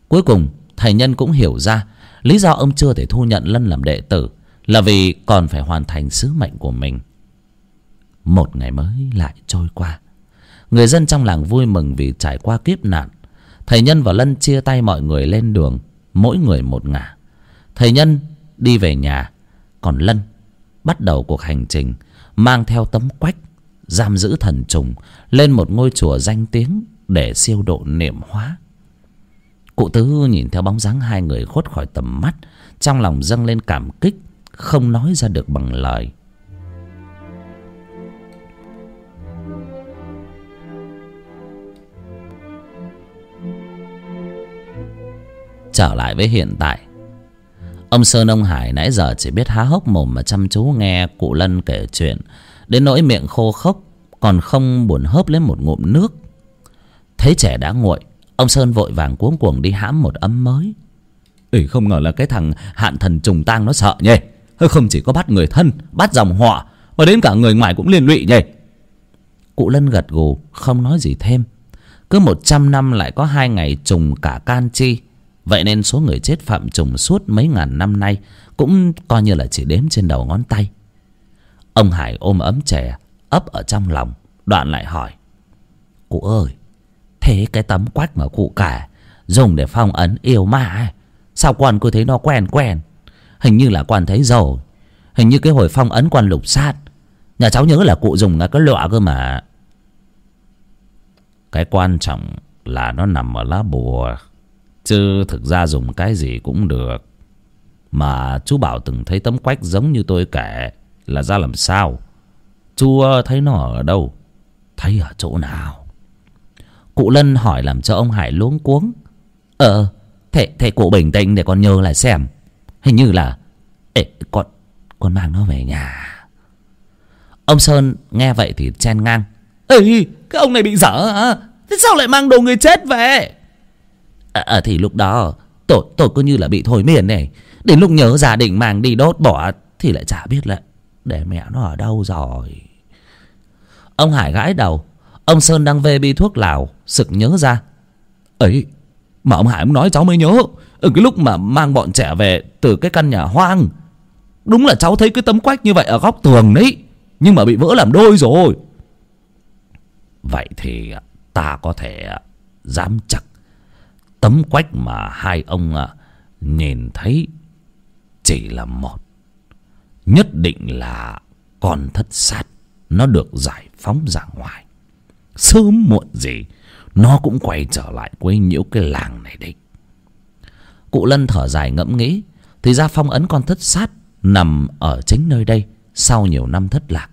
Cuối cùng thầy nhân cũng hiểu ra lý do ông chưa thể thu nhận lân làm đệ tử là vì còn phải hoàn thành sứ mệnh của mình. Một ngày mới lại trôi qua. Người dân trong làng vui mừng vì trải qua kiếp nạn. Thầy nhân và lân chia tay mọi người lên đường mỗi người một ngả. Thầy nhân đi về nhà. Còn lân bắt đầu cuộc hành trình, mang theo tấm quách, giam giữ thần trùng, lên một ngôi chùa danh tiếng để siêu độ niệm hóa. Cụ tứ nhìn theo bóng dáng hai người khuất khỏi tầm mắt, trong lòng dâng lên cảm kích, không nói ra được bằng lời. Trở lại với hiện tại ông sơn ông hải nãy giờ chỉ biết há hốc mồm mà chăm chú nghe cụ lân kể chuyện. Đến nỗi miệng khô khốc còn không buồn hớp lấy một ngụm nước. Thấy trẻ đã nguội ông sơn vội vàng cuống cuồng đi hãm một ấm mới. Ê, không ngờ là cái thằng hạn thần trùng tang nó sợ nhỉ? Không chỉ có bắt người thân bắt dòng họ mà đến cả người ngoài cũng liên lụy nhỉ? Cụ lân gật gù không nói gì thêm. Cứ một trăm năm lại có hai ngày trùng cả can chi vậy nên số người chết phạm trùng suốt mấy ngàn năm nay cũng coi như là chỉ đếm trên đầu ngón tay. Ông hải ôm ấm chè, ấp ở trong lòng, đoạn lại hỏi. Cụ ơi, thế cái tấm quách mà cụ cả dùng để phong ấn yêu ma sao quan cứ thấy nó quen quen? Hình như là quan thấy rồi. Hình như cái hồi phong ấn quan lục sát. Nhà cháu nhớ là cụ dùng cái lọa cơ mà. Cái quan trọng là nó nằm ở lá bùa chứ thực ra dùng cái gì cũng được. Mà chú bảo từng thấy tấm quách giống như tôi kể là ra làm sao? Chú ờ, thấy nó ở đâu? Thấy ở chỗ nào? Cụ lân hỏi làm cho ông hải luống cuống. Ờ thế thế cụ bình tĩnh để con nhớ lại xem. Hình như là Ê, con con mang nó về nhà. Ông sơn nghe vậy thì chen ngang. Ê cái ông này bị dở hả? Thế sao lại mang đồ người chết về? À, à, thì lúc đó tôi tôi cứ như là bị thôi miên này. Đến lúc nhớ gia đình mang đi đốt bỏ thì lại chả biết là để mẹ nó ở đâu rồi. Ông hải gãi đầu. Ông sơn đang về bi thuốc lào sực nhớ ra. Ấy mà ông hải cũng nói cháu mới nhớ. Ở cái lúc mà mang bọn trẻ về từ cái căn nhà hoang. Đúng là cháu thấy cái tấm quách như vậy ở góc tường đấy. Nhưng mà bị vỡ làm đôi rồi. Vậy thì ta có thể à, dám chắc tấm quách mà hai ông à, nhìn thấy chỉ là một. Nhất định là con thất sát, nó được giải phóng ra ngoài. Sớm muộn gì, nó cũng quay trở lại quấy nhiễu cái làng này đấy. Cụ lân thở dài ngẫm nghĩ, thì ra phong ấn con thất sát nằm ở chính nơi đây sau nhiều năm thất lạc.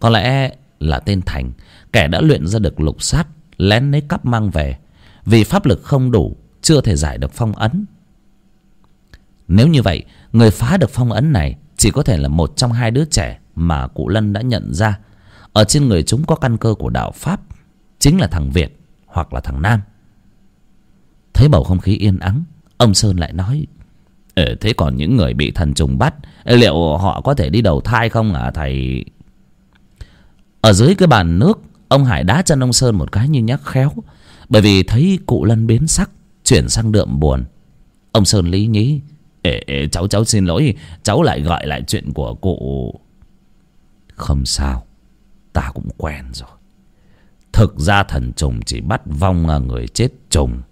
Có lẽ là tên thành, kẻ đã luyện ra được lục sát, lén lấy cắp mang về vì pháp lực không đủ, chưa thể giải được phong ấn. Nếu như vậy, người phá được phong ấn này chỉ có thể là một trong hai đứa trẻ mà cụ lân đã nhận ra. Ở trên người chúng có căn cơ của đạo pháp, chính là thằng việt hoặc là thằng nam. Thấy bầu không khí yên ắng, ông sơn lại nói thế còn những người bị thần trùng bắt liệu họ có thể đi đầu thai không hả thầy? Ở dưới cái bàn nước, ông hải đá chân ông sơn một cái như nhắc khéo bởi vì thấy cụ lân biến sắc chuyển sang đượm buồn. Ông sơn lý nhí ê, ê, cháu cháu xin lỗi cháu lại gọi lại chuyện của cụ. Không sao ta cũng quen rồi. Thực ra thần trùng chỉ bắt vong người chết trùng.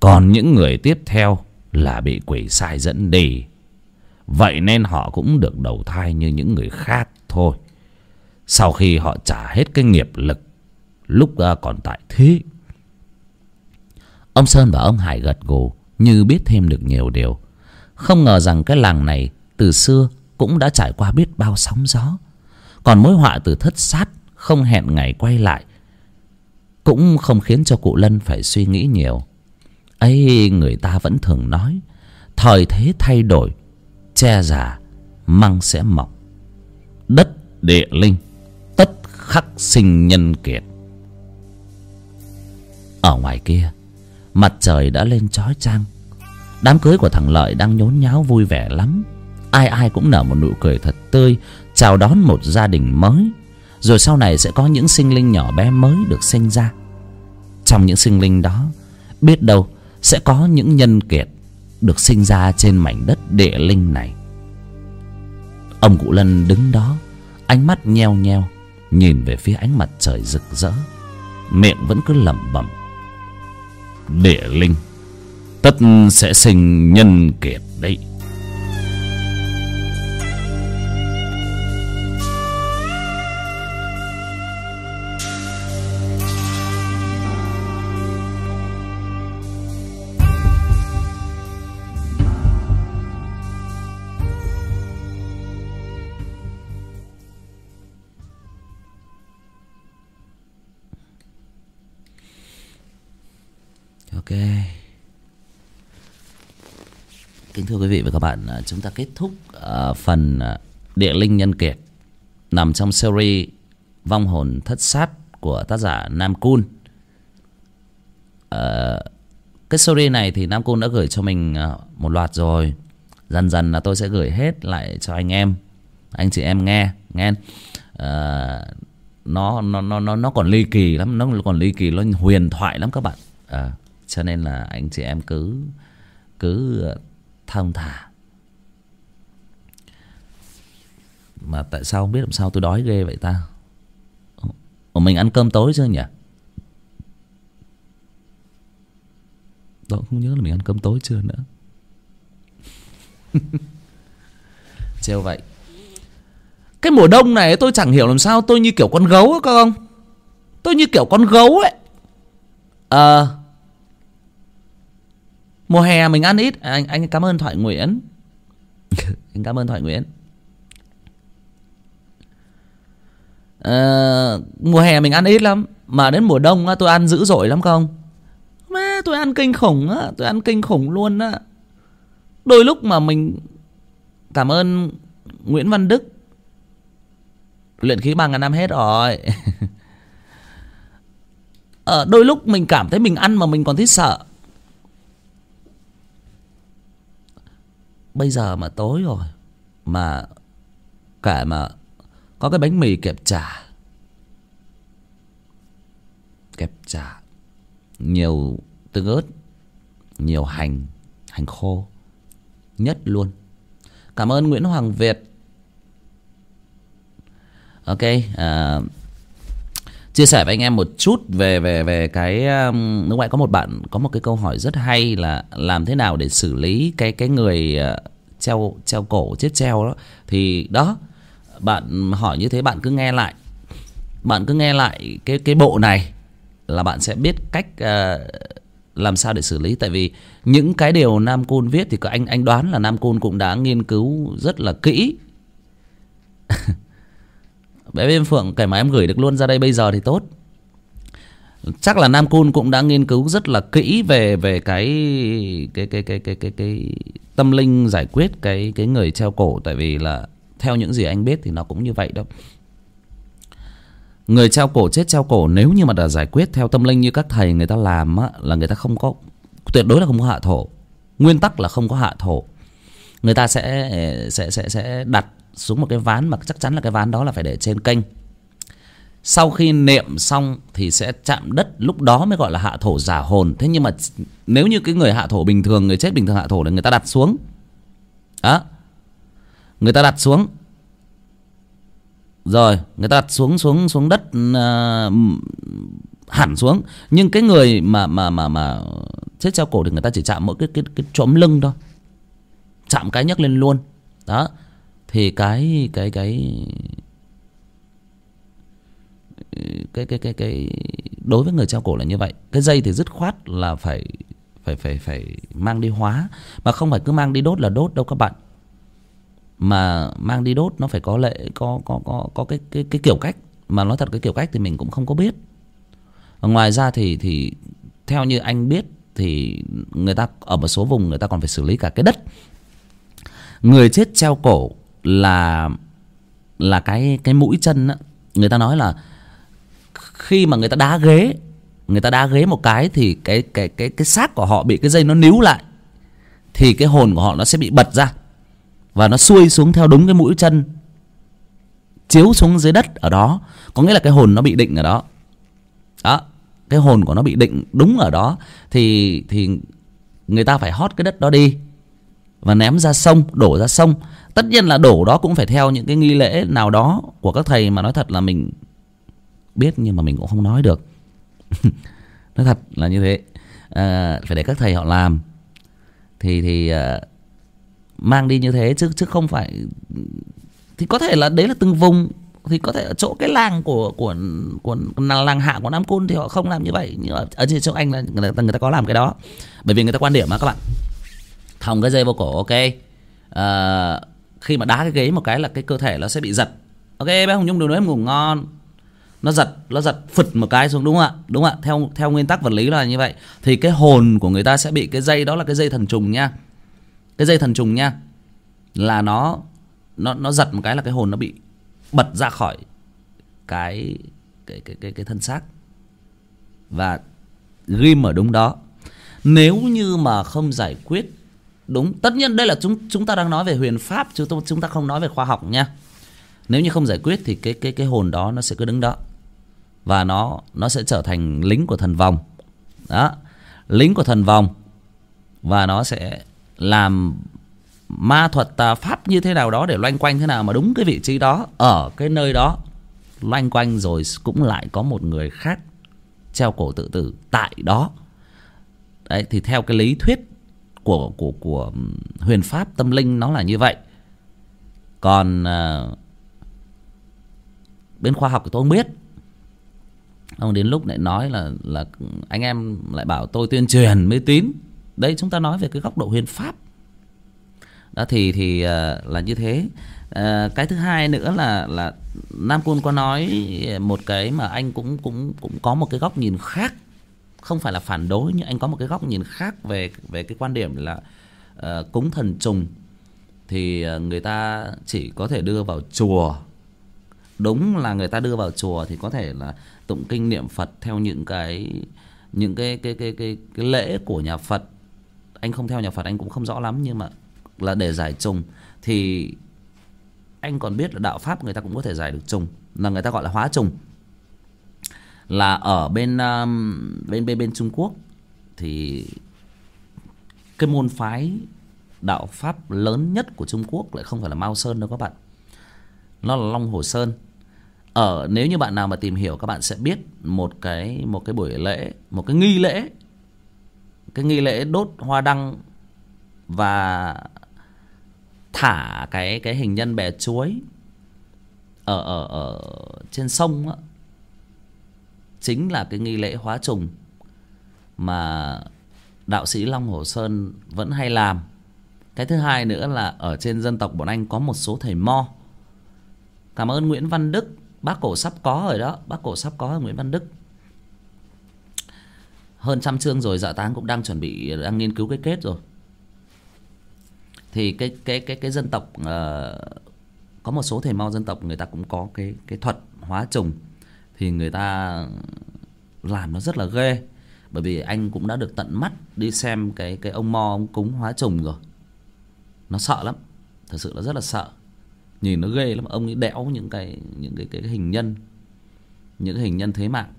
Còn những người tiếp theo là bị quỷ sai dẫn đi. Vậy nên họ cũng được đầu thai như những người khác thôi. Sau khi họ trả hết cái nghiệp lực lúc à, còn tại thế ông sơn và ông hải gật gù, như biết thêm được nhiều điều. Không ngờ rằng cái làng này từ xưa cũng đã trải qua biết bao sóng gió. Còn mối họa từ thất sát, không hẹn ngày quay lại, cũng không khiến cho cụ lân phải suy nghĩ nhiều. Ấy, người ta vẫn thường nói, thời thế thay đổi, che già, măng sẽ mọc. Đất địa linh, tất khắc sinh nhân kiệt. Ở ngoài kia mặt trời đã lên chói chang. Đám cưới của thằng lợi đang nhốn nháo vui vẻ lắm. Ai ai cũng nở một nụ cười thật tươi, chào đón một gia đình mới. Rồi sau này sẽ có những sinh linh nhỏ bé mới được sinh ra. Trong những sinh linh đó, biết đâu sẽ có những nhân kiệt được sinh ra trên mảnh đất địa linh này. Ông cụ lân đứng đó, ánh mắt nheo nheo, nhìn về phía ánh mặt trời rực rỡ. Miệng vẫn cứ lẩm bẩm địa linh. Tất sẽ sinh nhân kiệt đấy. Kính thưa quý vị và các bạn à, chúng ta kết thúc uh, phần uh, địa linh nhân kiệt nằm trong series vong hồn thất sát của tác giả nam cun. Uh, cái series này thì nam cun đã gửi cho mình một loạt rồi. Dần dần là tôi sẽ gửi hết lại cho anh em anh chị em nghe nghe. Nó nó nó nó nó còn ly kỳ lắm nó còn ly kỳ nó huyền thoại lắm các bạn. À, cho nên là anh chị em cứ cứ thông thả. Mà tại sao không biết làm sao tôi đói ghê vậy ta? Ủa mình ăn cơm tối chưa nhỉ? Tôi không nhớ là mình ăn cơm tối chưa nữa. Trêu vậy. Cái mùa đông này tôi chẳng hiểu làm sao tôi như kiểu con gấu ấy, các không tôi như kiểu con gấu ấy. Ờ à, mùa hè mình ăn ít. Anh anh cảm ơn thoại nguyễn. Anh cảm ơn thoại nguyễn. À, mùa hè mình ăn ít lắm mà đến mùa đông á, tôi ăn dữ dội lắm không? Má tôi ăn kinh khủng á tôi ăn kinh khủng luôn á. Đôi lúc mà mình cảm ơn nguyễn văn đức. Luyện khí ba ngàn năm hết rồi. Ờ, đôi lúc mình cảm thấy mình ăn mà mình còn thấy sợ bây giờ mà tối rồi mà cả mà có cái bánh mì kẹp chả. Kẹp chả nhiều tương ớt nhiều hành hành khô nhất luôn. Cảm ơn nguyễn hoàng việt. Ok à, chia sẻ với anh em một chút về về về cái um, nước ngoài có một bạn có một cái câu hỏi rất hay là làm thế nào để xử lý cái cái người uh, treo treo cổ chết treo đó. Thì đó bạn hỏi như thế bạn cứ nghe lại. Bạn cứ nghe lại cái cái bộ này là bạn sẽ biết cách uh, làm sao để xử lý. Tại vì những cái điều nam côn viết thì anh anh đoán là nam côn cũng đã nghiên cứu rất là kỹ. bé viêm phượng kể mà em gửi được luôn ra đây bây giờ thì tốt. Chắc là nam cun cũng đã nghiên cứu rất là kỹ về về cái cái cái cái cái cái cái tâm linh giải quyết cái cái người treo cổ. Tại vì là theo những gì anh biết thì nó cũng như vậy đâu người treo cổ chết treo cổ, nếu như mà đã giải quyết theo tâm linh như các thầy người ta làm á, là người ta không có, tuyệt đối là không có hạ thổ. Nguyên tắc là không có hạ thổ. Người ta sẽ sẽ sẽ sẽ đặt xuống một cái ván mà chắc chắn là cái ván đó là phải để trên kênh. Sau khi niệm xong thì sẽ chạm đất lúc đó mới gọi là hạ thổ giả hồn. Thế nhưng mà nếu như cái người hạ thổ bình thường người chết bình thường hạ thổ là người ta đặt xuống. Đó. Người ta đặt xuống. Rồi người ta đặt xuống xuống xuống đất uh, hẳn xuống. Nhưng cái người mà mà mà mà chết treo cổ thì người ta chỉ chạm mỗi cái cái cái chóm lưng thôi. Chạm cái nhấc lên luôn. Đó thì cái cái cái cái cái cái cái, đối với người treo cổ là như vậy. Cái dây thì dứt khoát là phải phải phải phải mang đi hóa. Mà không phải cứ mang đi đốt là đốt đâu các bạn. Mà mang đi đốt nó phải có lệ, có có có có cái cái cái kiểu cách. Mà nói thật cái kiểu cách thì mình cũng không có biết. Ngoài ra thì thì theo như anh biết thì người ta, ở một số vùng người ta còn phải xử lý cả cái đất. Người chết treo cổ là là cái cái mũi chân á. Người ta nói là khi mà người ta đá ghế, người ta đá ghế một cái thì cái cái cái cái xác của họ bị cái dây nó níu lại, thì cái hồn của họ nó sẽ bị bật ra và nó xuôi xuống theo đúng cái mũi chân, chiếu xuống dưới đất ở đó. Có nghĩa là cái hồn nó bị định ở đó. Đó, cái hồn của nó bị định đúng ở đó thì thì người ta phải hót cái đất đó đi và ném ra sông, đổ ra sông tất nhiên là đổ đó cũng phải theo những cái nghi lễ nào đó của các thầy mà nói thật là mình biết nhưng mà mình cũng không nói được. Nói thật là như thế. À, phải để các thầy họ làm. Thì thì à, mang đi như thế chứ chứ không phải thì có thể là đấy là từng vùng. Thì có thể ở chỗ cái làng của của của làng hạ của Nam Côn thì họ không làm như vậy. Nhưng ở, ở trên chỗ anh là người ta, người ta có làm cái đó. Bởi vì người ta quan điểm mà các bạn. Thòng cái dây vô cổ ok. À, khi mà đá cái ghế một cái là cái cơ thể nó sẽ bị giật. Ok bé hồng nhung đừng nói em ngủ ngon. Nó giật nó giật phật một cái xuống đúng không ạ? Đúng không ạ theo theo nguyên tắc vật lý là như vậy. Thì cái hồn của người ta sẽ bị cái dây đó là cái dây thần trùng nha. Cái dây thần trùng nha là nó nó nó giật một cái là cái hồn nó bị bật ra khỏi cái cái cái cái, cái thân xác. Và ghim ở đúng đó. Nếu như mà không giải quyết đúng. Tất nhiên đây là chúng chúng ta đang nói về huyền pháp, chứ chúng ta không nói về khoa học nha. Nếu như không giải quyết thì cái cái cái hồn đó nó sẽ cứ đứng đó. Và nó nó sẽ trở thành lính của thần vòng. Đó. Lính của thần vòng. Và nó sẽ làm ma thuật tà pháp như thế nào đó để loanh quanh thế nào mà đúng cái vị trí đó, ở cái nơi đó. Loanh quanh rồi cũng lại có một người khác treo cổ tự tử tại đó. Đấy, thì theo cái lý thuyết của của của huyền pháp tâm linh nó là như vậy. Còn uh, bên khoa học thì tôi không biết. Ông đến lúc lại nói là là anh em lại bảo tôi tuyên truyền mê tín. Đây chúng ta nói về cái góc độ huyền pháp. Đó thì thì uh, là như thế. Uh, cái thứ hai nữa là là nam côn có nói một cái mà anh cũng cũng cũng có một cái góc nhìn khác không phải là phản đối nhưng anh có một cái góc nhìn khác về về cái quan điểm là uh, cúng thần trùng thì ờ, người ta chỉ có thể đưa vào chùa. Đúng là người ta đưa vào chùa thì có thể là tụng kinh niệm Phật theo những cái những cái cái cái cái cái lễ của nhà Phật. Anh không theo nhà Phật anh cũng không rõ lắm nhưng mà là để giải trùng thì anh còn biết là đạo pháp người ta cũng có thể giải được trùng là người ta gọi là hóa trùng là ở bên um, bên bên bên Trung Quốc thì cái môn phái đạo pháp lớn nhất của Trung Quốc lại không phải là Mao Sơn đâu các bạn. Nó là Long Hồ Sơn. Ở nếu như bạn nào mà tìm hiểu các bạn sẽ biết một cái một cái buổi lễ một cái nghi lễ cái nghi lễ đốt hoa đăng và thả cái cái hình nhân bè chuối ở ở ở trên sông á chính là cái nghi lễ hóa trùng mà đạo sĩ Long Hồ Sơn vẫn hay làm. Cái thứ hai nữa là ở trên dân tộc bọn anh có một số thầy mo. Cảm ơn Nguyễn Văn Đức, bác cổ sắp có rồi đó, bác cổ sắp có rồi Nguyễn Văn Đức. Hơn trăm chương rồi, dạ táng cũng đang chuẩn bị đang nghiên cứu cái kết rồi thì cái cái cái cái dân tộc uh, có một số thầy mo dân tộc người ta cũng có cái cái thuật hóa trùng thì người ta làm nó rất là ghê. Bởi vì anh cũng đã được tận mắt đi xem cái cái ông mo, ông cúng hóa trùng rồi. Nó sợ lắm, thật sự là rất là sợ. Nhìn nó ghê lắm, ông ấy đẽo những cái những cái cái hình nhân, những cái hình nhân thế mạng.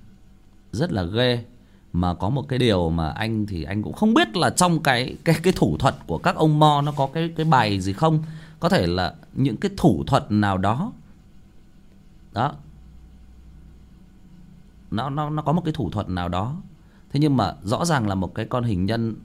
Rất là ghê. Mà có một cái điều mà anh thì anh cũng không biết là trong cái cái cái thủ thuật của các ông mo nó có cái cái bài gì không. Có thể là những cái thủ thuật nào đó. Đó nó nó nó có một cái thủ thuật nào đó. Thế nhưng mà rõ ràng là một cái con hình nhân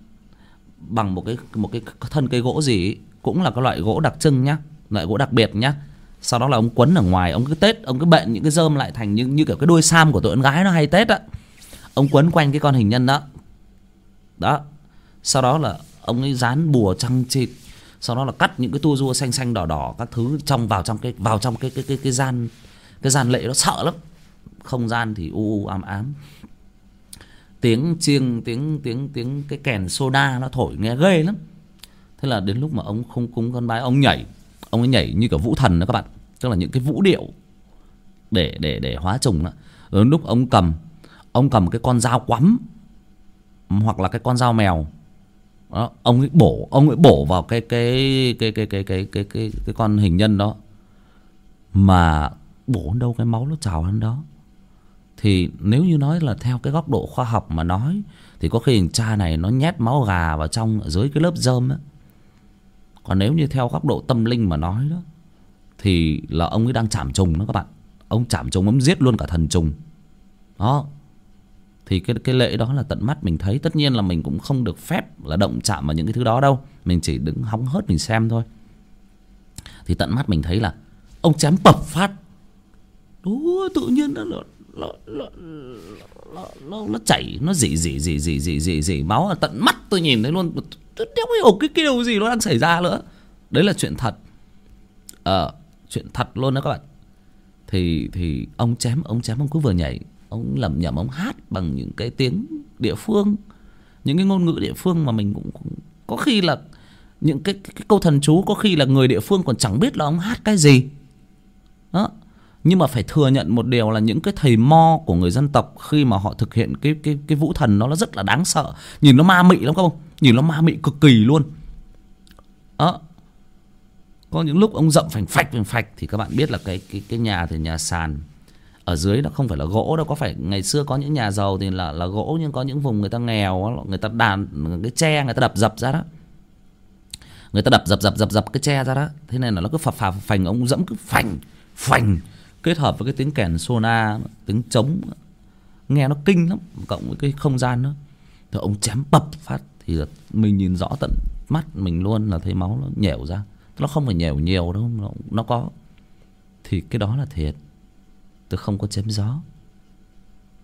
bằng một cái một cái thân cây gỗ gì cũng là cái loại gỗ đặc trưng nhá, loại gỗ đặc biệt nhá. Sau đó là ông quấn ở ngoài, ông cứ tết, ông cứ bện những cái rơm lại thành như như kiểu cái đuôi sam của tụi con gái nó hay tết á. Ông quấn quanh cái con hình nhân đó. Đó. Sau đó là ông ấy dán bùa trăng chịt sau đó là cắt những cái tua rua xanh xanh đỏ đỏ, các thứ trong, vào trong cái, vào trong cái cái cái cái gian cái gian lệ nó sợ lắm không gian thì u u ám ám. Tiếng chiêng tiếng tiếng tiếng cái kèn soda nó thổi nghe ghê lắm. Thế là đến lúc mà ông không cúng con bái ông nhảy ông ấy nhảy như cả vũ thần đó các bạn. Tức là những cái vũ điệu để để để hóa trùng đó. Rồi lúc ông cầm ông cầm cái con dao quắm hoặc là cái con dao mèo đó, ông ấy bổ ông ấy bổ vào cái cái cái cái cái cái cái cái cái con hình nhân đó. Mà bổ đâu cái máu nó trào lên đó thì nếu như nói là theo cái góc độ khoa học mà nói thì có khi thằng cha này nó nhét máu gà vào trong dưới cái lớp rơm á. Còn nếu như theo góc độ tâm linh mà nói đó thì là ông ấy đang chạm trùng đó các bạn. Ông chạm trùng ông giết luôn cả thần trùng. Đó. Thì cái cái lễ đó là tận mắt mình thấy. Tất nhiên là mình cũng không được phép là động chạm vào những cái thứ đó đâu. Mình chỉ đứng hóng hớt mình xem thôi. Thì tận mắt mình thấy là ông chém bập phát. Ủa, tự nhiên nó nó nó nó, nó, nó, chảy nó dỉ dỉ dỉ dỉ dỉ dỉ dỉ máu tận mắt tôi nhìn thấy luôn. Tôi đéo hiểu cái điều gì nó đang xảy ra nữa. Đấy là chuyện thật. Ờ chuyện thật luôn đó các bạn. Thì thì ông chém ông chém ông cứ vừa nhảy. Ông lẩm nhẩm ông hát bằng những cái tiếng địa phương. Những cái ngôn ngữ địa phương mà mình cũng, cũng có khi là những cái, cái, cái câu thần chú có khi là người địa phương còn chẳng biết là ông hát cái gì. Đó nhưng mà phải thừa nhận một điều là những cái thầy mo của người dân tộc khi mà họ thực hiện cái cái cái vũ thần nó rất là đáng sợ. Nhìn nó ma mị lắm không nhìn nó ma mị cực kỳ luôn. Đó. Có những lúc ông dậm phành phạch phành phạch thì các bạn biết là cái cái cái nhà thì nhà sàn ở dưới nó không phải là gỗ đâu. Có phải ngày xưa có những nhà giàu thì là là gỗ nhưng có những vùng người ta nghèo, người ta đàn, cái tre người ta đập dập ra đó. Người ta đập dập dập dập dập cái tre ra đó. Thế này là nó cứ phập phà phành, ông dẫm cứ phành phành kết hợp với cái tiếng kèn sona tiếng trống nghe nó kinh lắm cộng với cái không gian nữa. Thì ông chém bập phát thì mình nhìn rõ tận mắt mình luôn là thấy máu nó nhẻo ra. Nó không phải nhẻo nhiều đâu nó, nó có. Thì cái đó là thiệt. Tôi không có chém gió.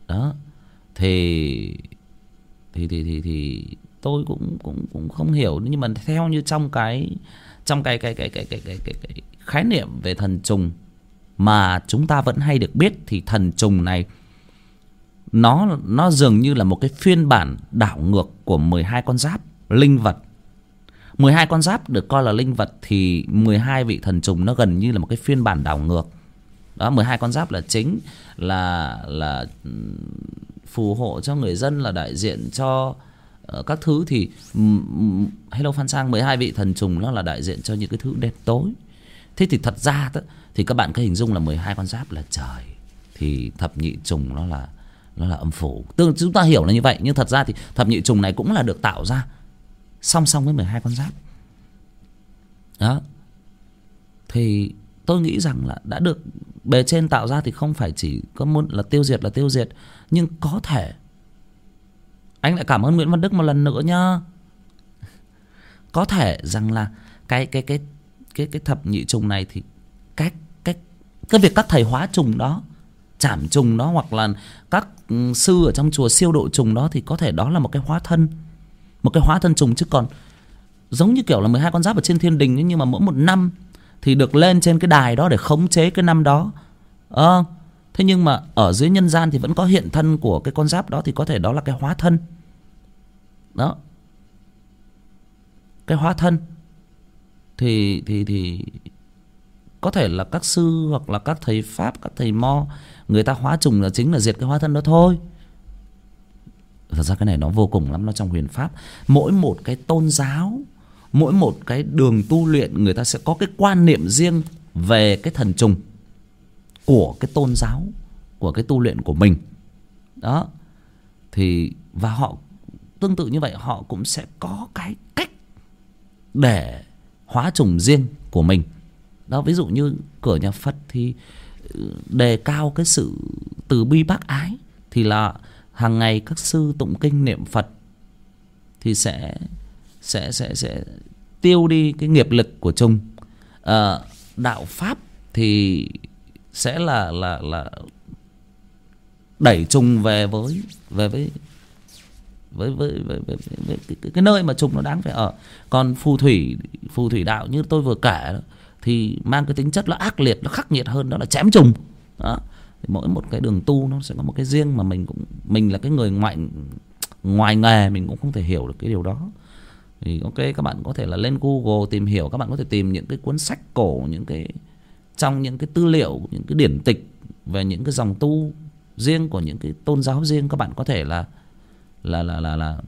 Đó. Thì thì thì thì thì tôi cũng cũng cũng không hiểu. Nhưng mà theo như trong cái trong cái cái cái cái cái cái cái, cái khái niệm về thần trùng mà chúng ta vẫn hay được biết thì thần trùng này, nó nó dường như là một cái phiên bản đảo ngược của 12 con giáp, linh vật. 12 con giáp được coi là linh vật thì 12 vị thần trùng nó gần như là một cái phiên bản đảo ngược. Đó 12 con giáp là chính là là phù hộ cho người dân, là đại diện cho ờ, các thứ thì hello phan sang 12 vị thần trùng nó là đại diện cho những cái thứ đen tối thế thì thật ra đó, thì các bạn cứ hình dung là 12 con giáp là trời. Thì thập nhị trùng nó là nó là âm phủ. Tương chúng ta hiểu là như vậy nhưng thật ra thì thập nhị trùng này cũng là được tạo ra song song với 12 con giáp. Đó. Thì tôi nghĩ rằng là đã được bề trên tạo ra thì không phải chỉ có muốn là tiêu diệt là tiêu diệt nhưng có thể. Anh lại cảm ơn Nguyễn Văn Đức một lần nữa nhá. Có thể rằng là cái cái cái cái cái thập nhị trùng này thì cách cách, cái việc các thầy hóa trùng đó, chảm trùng đó hoặc là các ừ, sư ở trong chùa siêu độ trùng đó thì có thể đó là một cái hóa thân, một cái hóa thân trùng chứ còn giống như kiểu là 12 con giáp ở trên thiên đình nhưng mà mỗi một năm thì được lên trên cái đài đó để khống chế cái năm đó. Ờ thế nhưng mà ở dưới nhân gian thì vẫn có hiện thân của cái con giáp đó thì có thể đó là cái hóa thân. Đó. Cái hóa thân thì thì thì có thể là các sư hoặc là các thầy pháp, các thầy mo, người ta hóa trùng là chính là diệt cái hóa thân đó thôi. Thật ra cái này nó vô cùng lắm, nó trong huyền pháp. Mỗi một cái tôn giáo, mỗi một cái đường tu luyện, người ta sẽ có cái quan niệm riêng về cái thần trùng của cái tôn giáo, của cái tu luyện của mình. Đó. Thì, và họ, tương tự như vậy, họ cũng sẽ có cái cách để hóa trùng riêng của mình. Đó ví dụ như cửa nhà phật thì ừ, đề cao cái sự từ bi bác ái thì là hàng ngày các sư tụng kinh niệm phật thì sẽ sẽ sẽ sẽ tiêu đi cái nghiệp lực của trùng à, ờ, đạo pháp thì sẽ là là là đẩy trùng về với về với với với, với, với, với cái, cái nơi mà trùng nó đáng phải ở. Còn phù thủy phù thủy đạo như tôi vừa kể thì mang cái tính chất nó ác liệt nó khắc nghiệt hơn đó là chém trùng. Đó. Thì mỗi một cái đường tu nó sẽ có một cái riêng mà mình cũng mình là cái người ngoại ngoài nghề mình cũng không thể hiểu được cái điều đó. Thì ok các bạn có thể là lên google tìm hiểu các bạn có thể tìm những cái cuốn sách cổ những cái trong những cái tư liệu những cái điển tịch về những cái dòng tu riêng của những cái tôn giáo riêng các bạn có thể là là là là là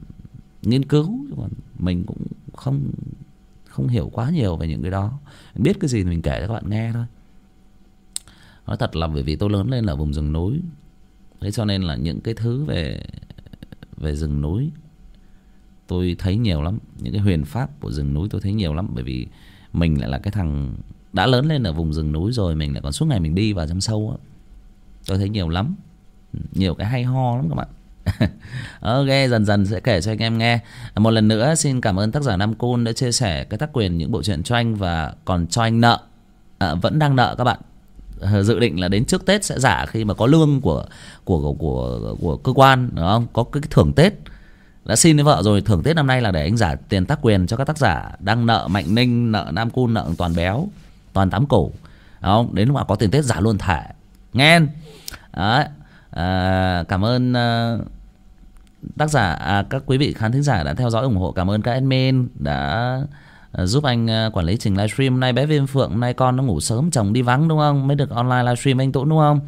nghiên cứu còn mình cũng không không hiểu quá nhiều về những cái đó. Biết cái gì thì mình kể cho các bạn nghe thôi. Nói thật là bởi vì tôi lớn lên ở vùng rừng núi. Thế cho nên là những cái thứ về về rừng núi tôi thấy nhiều lắm. Những cái huyền pháp của rừng núi tôi thấy nhiều lắm. Bởi vì mình lại là cái thằng đã lớn lên ở vùng rừng núi rồi, mình lại còn suốt ngày mình đi vào trong sâu tôi thấy nhiều lắm. Nhiều cái hay ho lắm các bạn. ok dần dần sẽ kể cho anh em nghe. Một lần nữa xin cảm ơn tác giả nam côn đã chia sẻ cái tác quyền những bộ truyện cho anh và còn cho anh nợ. À, vẫn đang nợ các bạn. Dự định là đến trước tết sẽ giả khi mà có lương của của của của, của cơ quan đúng không? Có cái thưởng tết. Đã xin với vợ rồi thưởng tết năm nay là để anh giả tiền tác quyền cho các tác giả đang nợ mạnh ninh nợ nam cun nợ toàn béo toàn tám cổ. Không? Đến lúc mà có tiền tết giả luôn thẻ nghe. Đấy. À, cảm ơn uh, tác giả à, các quý vị khán thính giả đã theo dõi ủng hộ cảm ơn các admin đã à, giúp anh à, quản lý trình livestream hôm nay bé viêm phượng hôm nay con nó ngủ sớm chồng đi vắng đúng không mới được online livestream anh tũng đúng không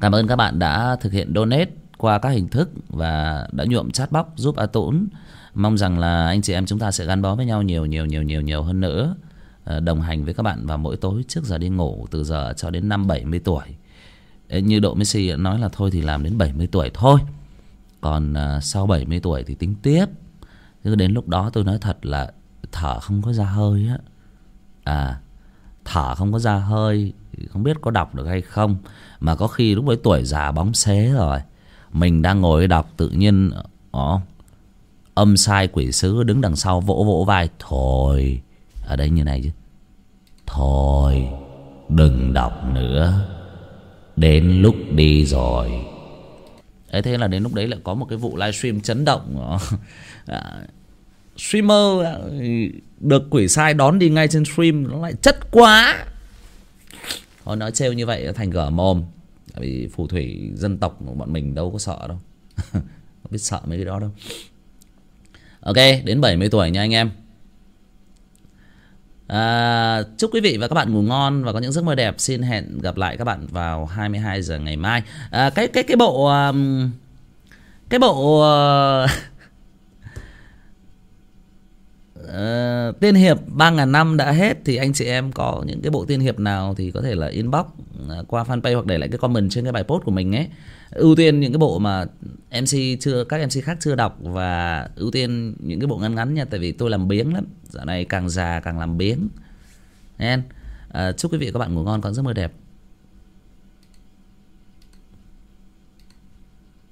cảm ơn các bạn đã thực hiện donate qua các hình thức và đã nhuộm chat box giúp A Tũng. Mong rằng là anh chị em chúng ta sẽ gắn bó với nhau nhiều nhiều nhiều nhiều nhiều hơn nữa. À, đồng hành với các bạn vào mỗi tối trước giờ đi ngủ từ giờ cho đến năm 70 tuổi. Như Độ Messi nói là thôi thì làm đến 70 tuổi thôi. Còn à, sau 70 tuổi thì tính tiếp. Chứ đến lúc đó tôi nói thật là thở không có ra hơi á. À, thở không có ra hơi không biết có đọc được hay không mà có khi lúc ấy tuổi già bóng xế rồi mình đang ngồi đọc tự nhiên ó, âm sai quỷ sứ đứng đằng sau vỗ vỗ vai thôi ở đây như này chứ thôi đừng đọc nữa đến lúc đi rồi ấy thế là đến lúc đấy lại có một cái vụ livestream chấn động. À, streamer à, được quỷ sai đón đi ngay trên stream nó lại chất quá. Thôi nói trêu như vậy thành gở mồm Tại vì phù thủy dân tộc của bọn mình đâu có sợ đâu. Không biết sợ mấy cái đó đâu. Ok đến 70 tuổi nha anh em à, Chúc quý vị và các bạn ngủ ngon Và có những giấc mơ đẹp. Xin hẹn gặp lại các bạn vào 22 giờ ngày mai. À, Cái cái cái bộ um, Cái bộ uh, ờ, tiên hiệp ba ngàn năm đã hết thì anh chị em có những cái bộ tiên hiệp nào thì có thể là inbox à, qua fanpage hoặc để lại cái comment trên cái bài post của mình ấy ưu tiên những cái bộ mà mc chưa các mc khác chưa đọc và ưu tiên những cái bộ ngắn ngắn nha tại vì tôi làm biếng lắm. Dạo này càng già càng làm biếng. Nên uh, à, chúc quý vị các bạn ngủ ngon có giấc mơ đẹp.